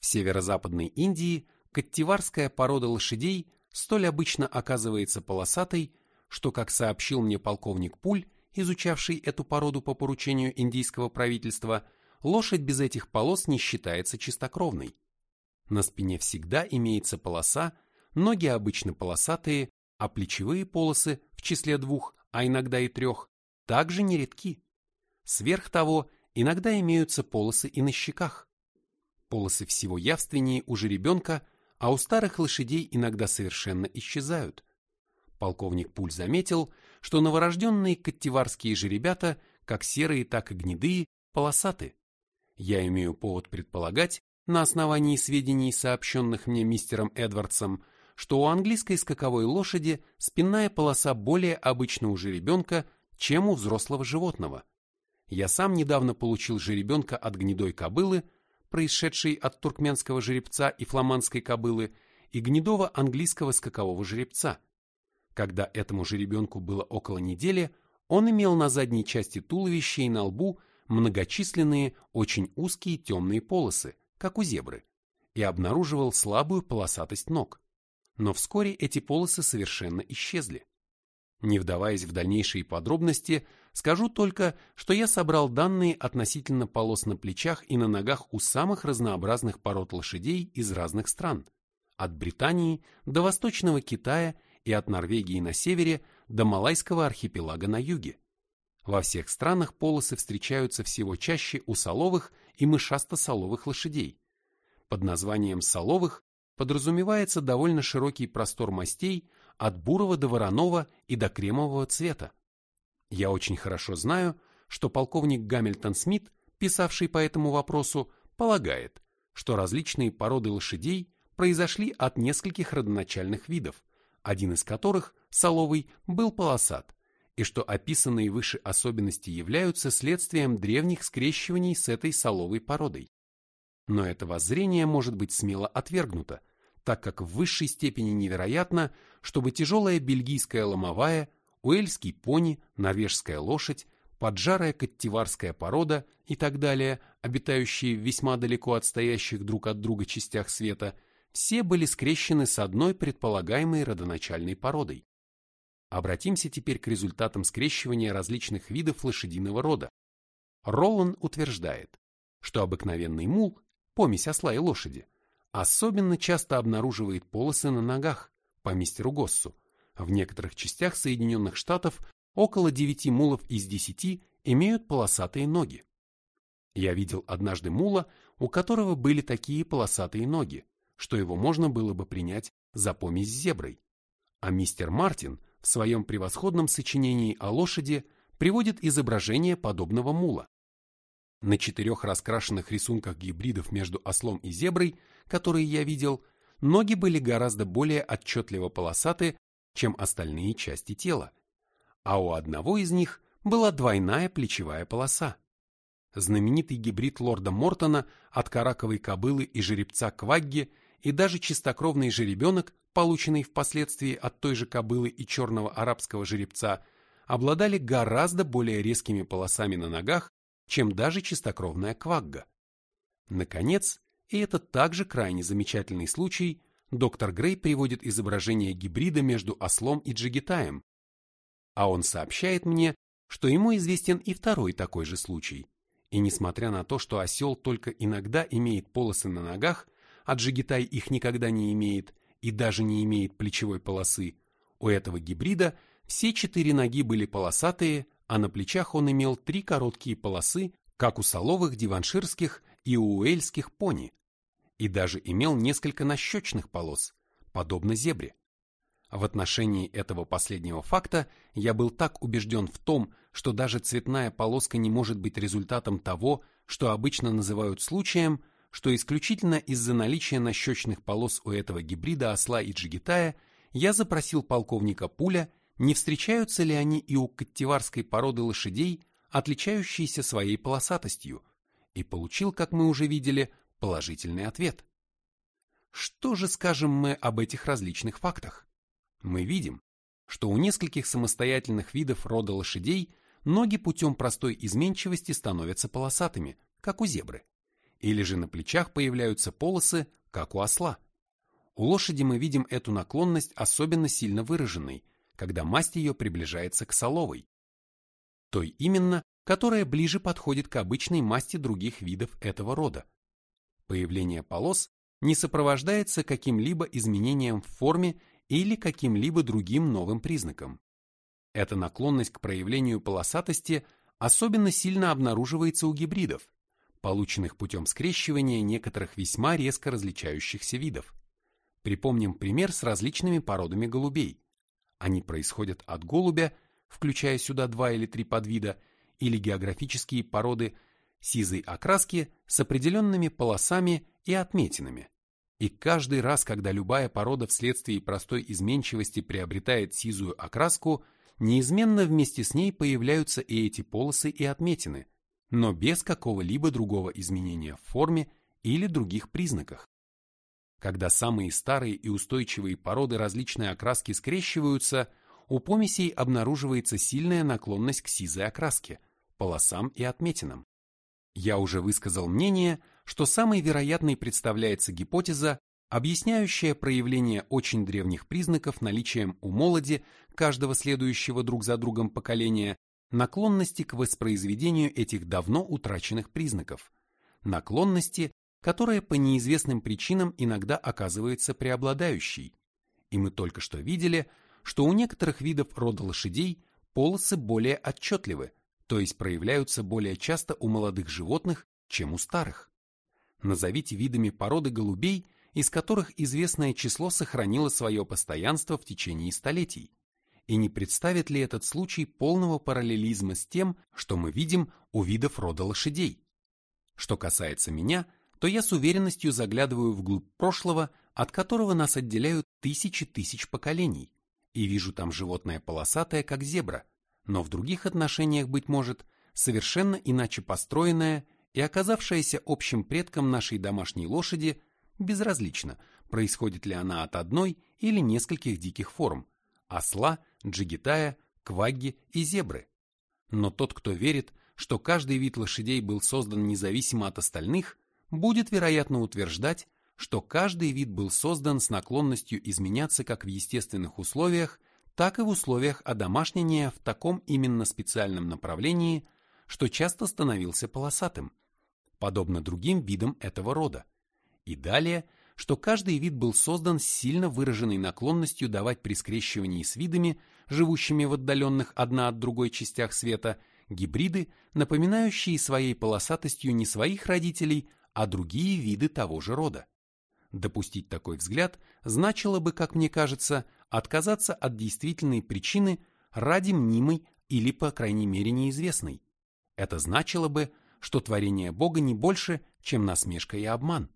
В северо-западной Индии каттиварская порода лошадей столь обычно оказывается полосатой, что, как сообщил мне полковник Пуль, изучавший эту породу по поручению индийского правительства, лошадь без этих полос не считается чистокровной. На спине всегда имеется полоса, ноги обычно полосатые, а плечевые полосы в числе двух, а иногда и трех, также нередки. Сверх того, иногда имеются полосы и на щеках. Полосы всего явственнее у жеребенка, а у старых лошадей иногда совершенно исчезают. Полковник Пуль заметил, что новорожденные каттиварские жеребята, как серые, так и гнедые, полосаты. Я имею повод предполагать, на основании сведений, сообщенных мне мистером Эдвардсом, что у английской скаковой лошади спинная полоса более обычна у жеребенка, чем у взрослого животного. Я сам недавно получил жеребенка от гнедой кобылы, происшедшей от туркменского жеребца и фламандской кобылы, и гнедого английского скакового жеребца. Когда этому жеребенку было около недели, он имел на задней части туловища и на лбу многочисленные, очень узкие темные полосы, как у зебры, и обнаруживал слабую полосатость ног. Но вскоре эти полосы совершенно исчезли. Не вдаваясь в дальнейшие подробности, скажу только, что я собрал данные относительно полос на плечах и на ногах у самых разнообразных пород лошадей из разных стран, от Британии до Восточного Китая и от Норвегии на севере до Малайского архипелага на юге. Во всех странах полосы встречаются всего чаще у соловых и мышасто-соловых лошадей. Под названием соловых подразумевается довольно широкий простор мастей от бурого до вороного и до кремового цвета. Я очень хорошо знаю, что полковник Гамильтон Смит, писавший по этому вопросу, полагает, что различные породы лошадей произошли от нескольких родоначальных видов, один из которых, соловый, был полосат, и что описанные выше особенности являются следствием древних скрещиваний с этой соловой породой. Но это воззрение может быть смело отвергнуто, так как в высшей степени невероятно, чтобы тяжелая бельгийская ломовая, уэльский пони, норвежская лошадь, поджарая каттиварская порода и так далее, обитающие весьма далеко отстоящих друг от друга частях света, все были скрещены с одной предполагаемой родоначальной породой. Обратимся теперь к результатам скрещивания различных видов лошадиного рода. Ролан утверждает, что обыкновенный мул, помесь осла и лошади, особенно часто обнаруживает полосы на ногах, по мистеру Госсу. В некоторых частях Соединенных Штатов около 9 мулов из 10 имеют полосатые ноги. Я видел однажды мула, у которого были такие полосатые ноги, что его можно было бы принять за помесь с зеброй. А мистер Мартин в своем превосходном сочинении о лошади приводит изображение подобного мула. На четырех раскрашенных рисунках гибридов между ослом и зеброй, которые я видел, ноги были гораздо более отчетливо полосаты, чем остальные части тела, а у одного из них была двойная плечевая полоса. Знаменитый гибрид лорда Мортона от караковой кобылы и жеребца Квагги и даже чистокровный жеребенок полученный впоследствии от той же кобылы и черного арабского жеребца, обладали гораздо более резкими полосами на ногах, чем даже чистокровная квагга. Наконец, и это также крайне замечательный случай, доктор Грей приводит изображение гибрида между ослом и джигитаем, а он сообщает мне, что ему известен и второй такой же случай. И несмотря на то, что осел только иногда имеет полосы на ногах, а джигитай их никогда не имеет, и даже не имеет плечевой полосы, у этого гибрида все четыре ноги были полосатые, а на плечах он имел три короткие полосы, как у соловых диванширских и уэльских пони, и даже имел несколько нащечных полос, подобно зебре. В отношении этого последнего факта я был так убежден в том, что даже цветная полоска не может быть результатом того, что обычно называют случаем, что исключительно из-за наличия нащечных полос у этого гибрида осла и джигитая я запросил полковника Пуля, не встречаются ли они и у каттиварской породы лошадей, отличающиеся своей полосатостью, и получил, как мы уже видели, положительный ответ. Что же скажем мы об этих различных фактах? Мы видим, что у нескольких самостоятельных видов рода лошадей ноги путем простой изменчивости становятся полосатыми, как у зебры, или же на плечах появляются полосы, как у осла. У лошади мы видим эту наклонность особенно сильно выраженной, когда масть ее приближается к соловой, той именно, которая ближе подходит к обычной масти других видов этого рода. Появление полос не сопровождается каким-либо изменением в форме или каким-либо другим новым признаком. Эта наклонность к проявлению полосатости особенно сильно обнаруживается у гибридов, полученных путем скрещивания некоторых весьма резко различающихся видов. Припомним пример с различными породами голубей. Они происходят от голубя, включая сюда два или три подвида, или географические породы сизой окраски с определенными полосами и отметинами. И каждый раз, когда любая порода вследствие простой изменчивости приобретает сизую окраску, неизменно вместе с ней появляются и эти полосы и отметины, но без какого-либо другого изменения в форме или других признаках. Когда самые старые и устойчивые породы различной окраски скрещиваются, у помесей обнаруживается сильная наклонность к сизой окраске, полосам и отметинам. Я уже высказал мнение, что самой вероятной представляется гипотеза, объясняющая проявление очень древних признаков наличием у молоди каждого следующего друг за другом поколения наклонности к воспроизведению этих давно утраченных признаков, наклонности, которая по неизвестным причинам иногда оказывается преобладающей. И мы только что видели, что у некоторых видов рода лошадей полосы более отчетливы, то есть проявляются более часто у молодых животных, чем у старых. Назовите видами породы голубей, из которых известное число сохранило свое постоянство в течение столетий. И не представит ли этот случай полного параллелизма с тем, что мы видим у видов рода лошадей? Что касается меня, то я с уверенностью заглядываю вглубь прошлого, от которого нас отделяют тысячи тысяч поколений, и вижу там животное полосатое, как зебра, но в других отношениях, быть может, совершенно иначе построенное и оказавшаяся общим предком нашей домашней лошади, безразлично, происходит ли она от одной или нескольких диких форм – осла, джигитая, квагги и зебры. Но тот, кто верит, что каждый вид лошадей был создан независимо от остальных, будет, вероятно, утверждать, что каждый вид был создан с наклонностью изменяться как в естественных условиях, так и в условиях одомашнения в таком именно специальном направлении, что часто становился полосатым, подобно другим видам этого рода. И далее, что каждый вид был создан с сильно выраженной наклонностью давать при скрещивании с видами, живущими в отдаленных одна от другой частях света, гибриды, напоминающие своей полосатостью не своих родителей, а другие виды того же рода. Допустить такой взгляд значило бы, как мне кажется, отказаться от действительной причины ради мнимой или, по крайней мере, неизвестной. Это значило бы, что творение Бога не больше, чем насмешка и обман.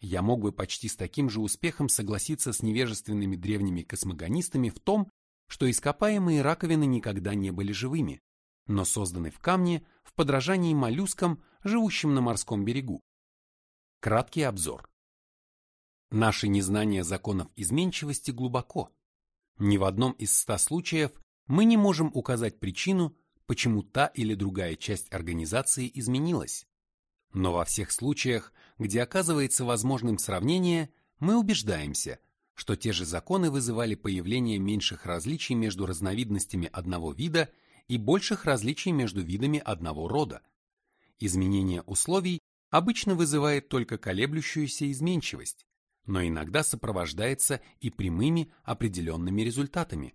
Я мог бы почти с таким же успехом согласиться с невежественными древними космогонистами в том, что ископаемые раковины никогда не были живыми, но созданы в камне в подражании моллюскам, живущим на морском берегу. Краткий обзор. Наше незнание законов изменчивости глубоко. Ни в одном из ста случаев мы не можем указать причину, почему та или другая часть организации изменилась. Но во всех случаях, где оказывается возможным сравнение, мы убеждаемся, что те же законы вызывали появление меньших различий между разновидностями одного вида и больших различий между видами одного рода. Изменение условий обычно вызывает только колеблющуюся изменчивость, но иногда сопровождается и прямыми определенными результатами.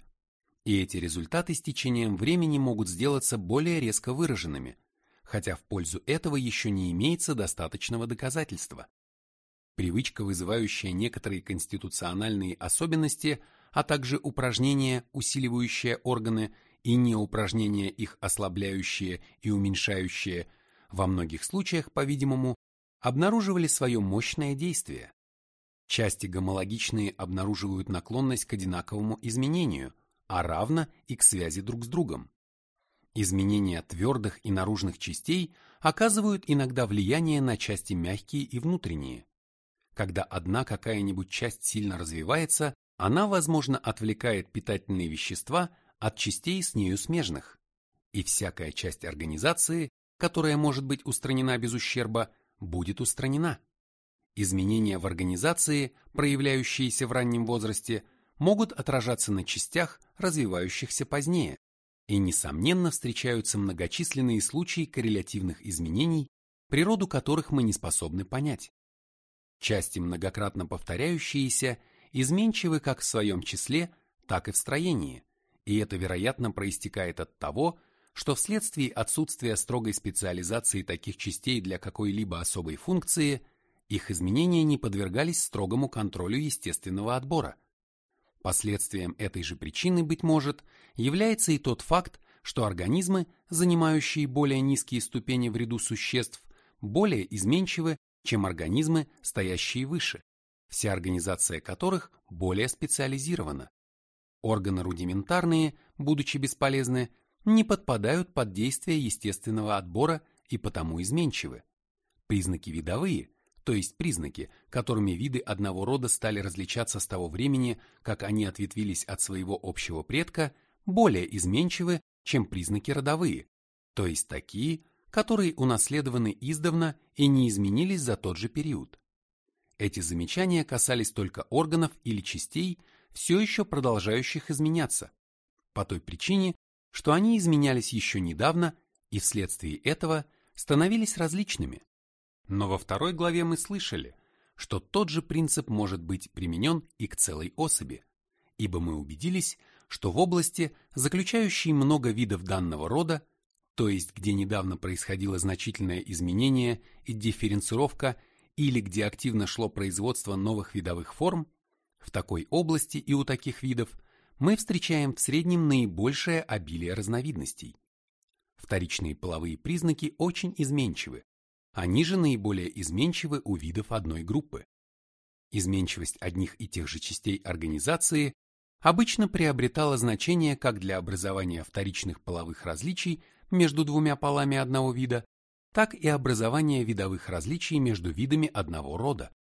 И эти результаты с течением времени могут сделаться более резко выраженными, хотя в пользу этого еще не имеется достаточного доказательства. Привычка, вызывающая некоторые конституциональные особенности, а также упражнения, усиливающие органы, и неупражнения их ослабляющие и уменьшающие, во многих случаях, по-видимому, обнаруживали свое мощное действие. Части гомологичные обнаруживают наклонность к одинаковому изменению, а равно и к связи друг с другом. Изменения твердых и наружных частей оказывают иногда влияние на части мягкие и внутренние. Когда одна какая-нибудь часть сильно развивается, она, возможно, отвлекает питательные вещества от частей с нею смежных. И всякая часть организации, которая может быть устранена без ущерба, будет устранена. Изменения в организации, проявляющиеся в раннем возрасте, могут отражаться на частях, развивающихся позднее, и, несомненно, встречаются многочисленные случаи коррелятивных изменений, природу которых мы не способны понять. Части, многократно повторяющиеся, изменчивы как в своем числе, так и в строении, и это, вероятно, проистекает от того, что вследствие отсутствия строгой специализации таких частей для какой-либо особой функции, их изменения не подвергались строгому контролю естественного отбора – Последствием этой же причины, быть может, является и тот факт, что организмы, занимающие более низкие ступени в ряду существ, более изменчивы, чем организмы, стоящие выше, вся организация которых более специализирована. Органы рудиментарные, будучи бесполезны, не подпадают под действие естественного отбора и потому изменчивы. Признаки видовые, то есть признаки, которыми виды одного рода стали различаться с того времени, как они ответвились от своего общего предка, более изменчивы, чем признаки родовые, то есть такие, которые унаследованы издавна и не изменились за тот же период. Эти замечания касались только органов или частей, все еще продолжающих изменяться, по той причине, что они изменялись еще недавно и вследствие этого становились различными, но во второй главе мы слышали, что тот же принцип может быть применен и к целой особи, ибо мы убедились, что в области, заключающей много видов данного рода, то есть где недавно происходило значительное изменение и дифференцировка или где активно шло производство новых видовых форм, в такой области и у таких видов мы встречаем в среднем наибольшее обилие разновидностей. Вторичные половые признаки очень изменчивы, они же наиболее изменчивы у видов одной группы. Изменчивость одних и тех же частей организации обычно приобретала значение как для образования вторичных половых различий между двумя полами одного вида, так и образования видовых различий между видами одного рода.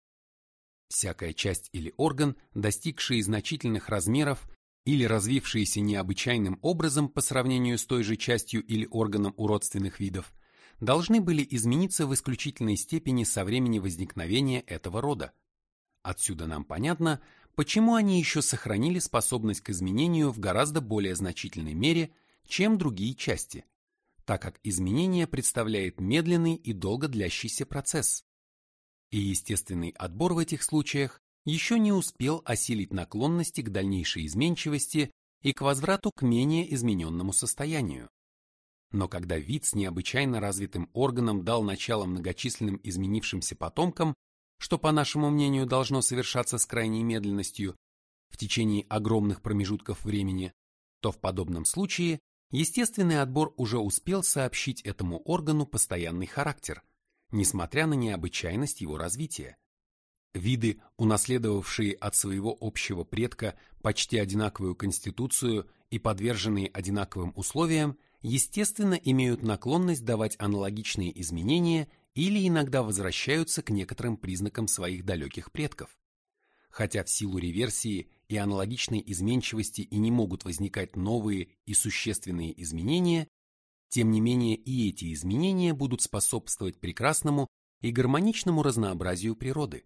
Всякая часть или орган, достигшие значительных размеров или развившиеся необычайным образом по сравнению с той же частью или органом у родственных видов – должны были измениться в исключительной степени со времени возникновения этого рода. Отсюда нам понятно, почему они еще сохранили способность к изменению в гораздо более значительной мере, чем другие части, так как изменение представляет медленный и долго длящийся процесс. И естественный отбор в этих случаях еще не успел осилить наклонности к дальнейшей изменчивости и к возврату к менее измененному состоянию. Но когда вид с необычайно развитым органом дал начало многочисленным изменившимся потомкам, что, по нашему мнению, должно совершаться с крайней медленностью в течение огромных промежутков времени, то в подобном случае естественный отбор уже успел сообщить этому органу постоянный характер, несмотря на необычайность его развития. Виды, унаследовавшие от своего общего предка почти одинаковую конституцию и подверженные одинаковым условиям, естественно, имеют наклонность давать аналогичные изменения или иногда возвращаются к некоторым признакам своих далеких предков. Хотя в силу реверсии и аналогичной изменчивости и не могут возникать новые и существенные изменения, тем не менее и эти изменения будут способствовать прекрасному и гармоничному разнообразию природы.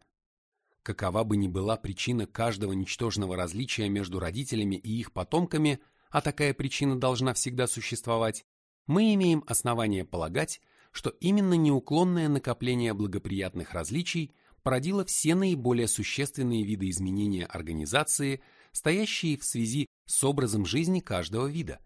Какова бы ни была причина каждого ничтожного различия между родителями и их потомками – а такая причина должна всегда существовать, мы имеем основание полагать, что именно неуклонное накопление благоприятных различий породило все наиболее существенные виды изменения организации, стоящие в связи с образом жизни каждого вида.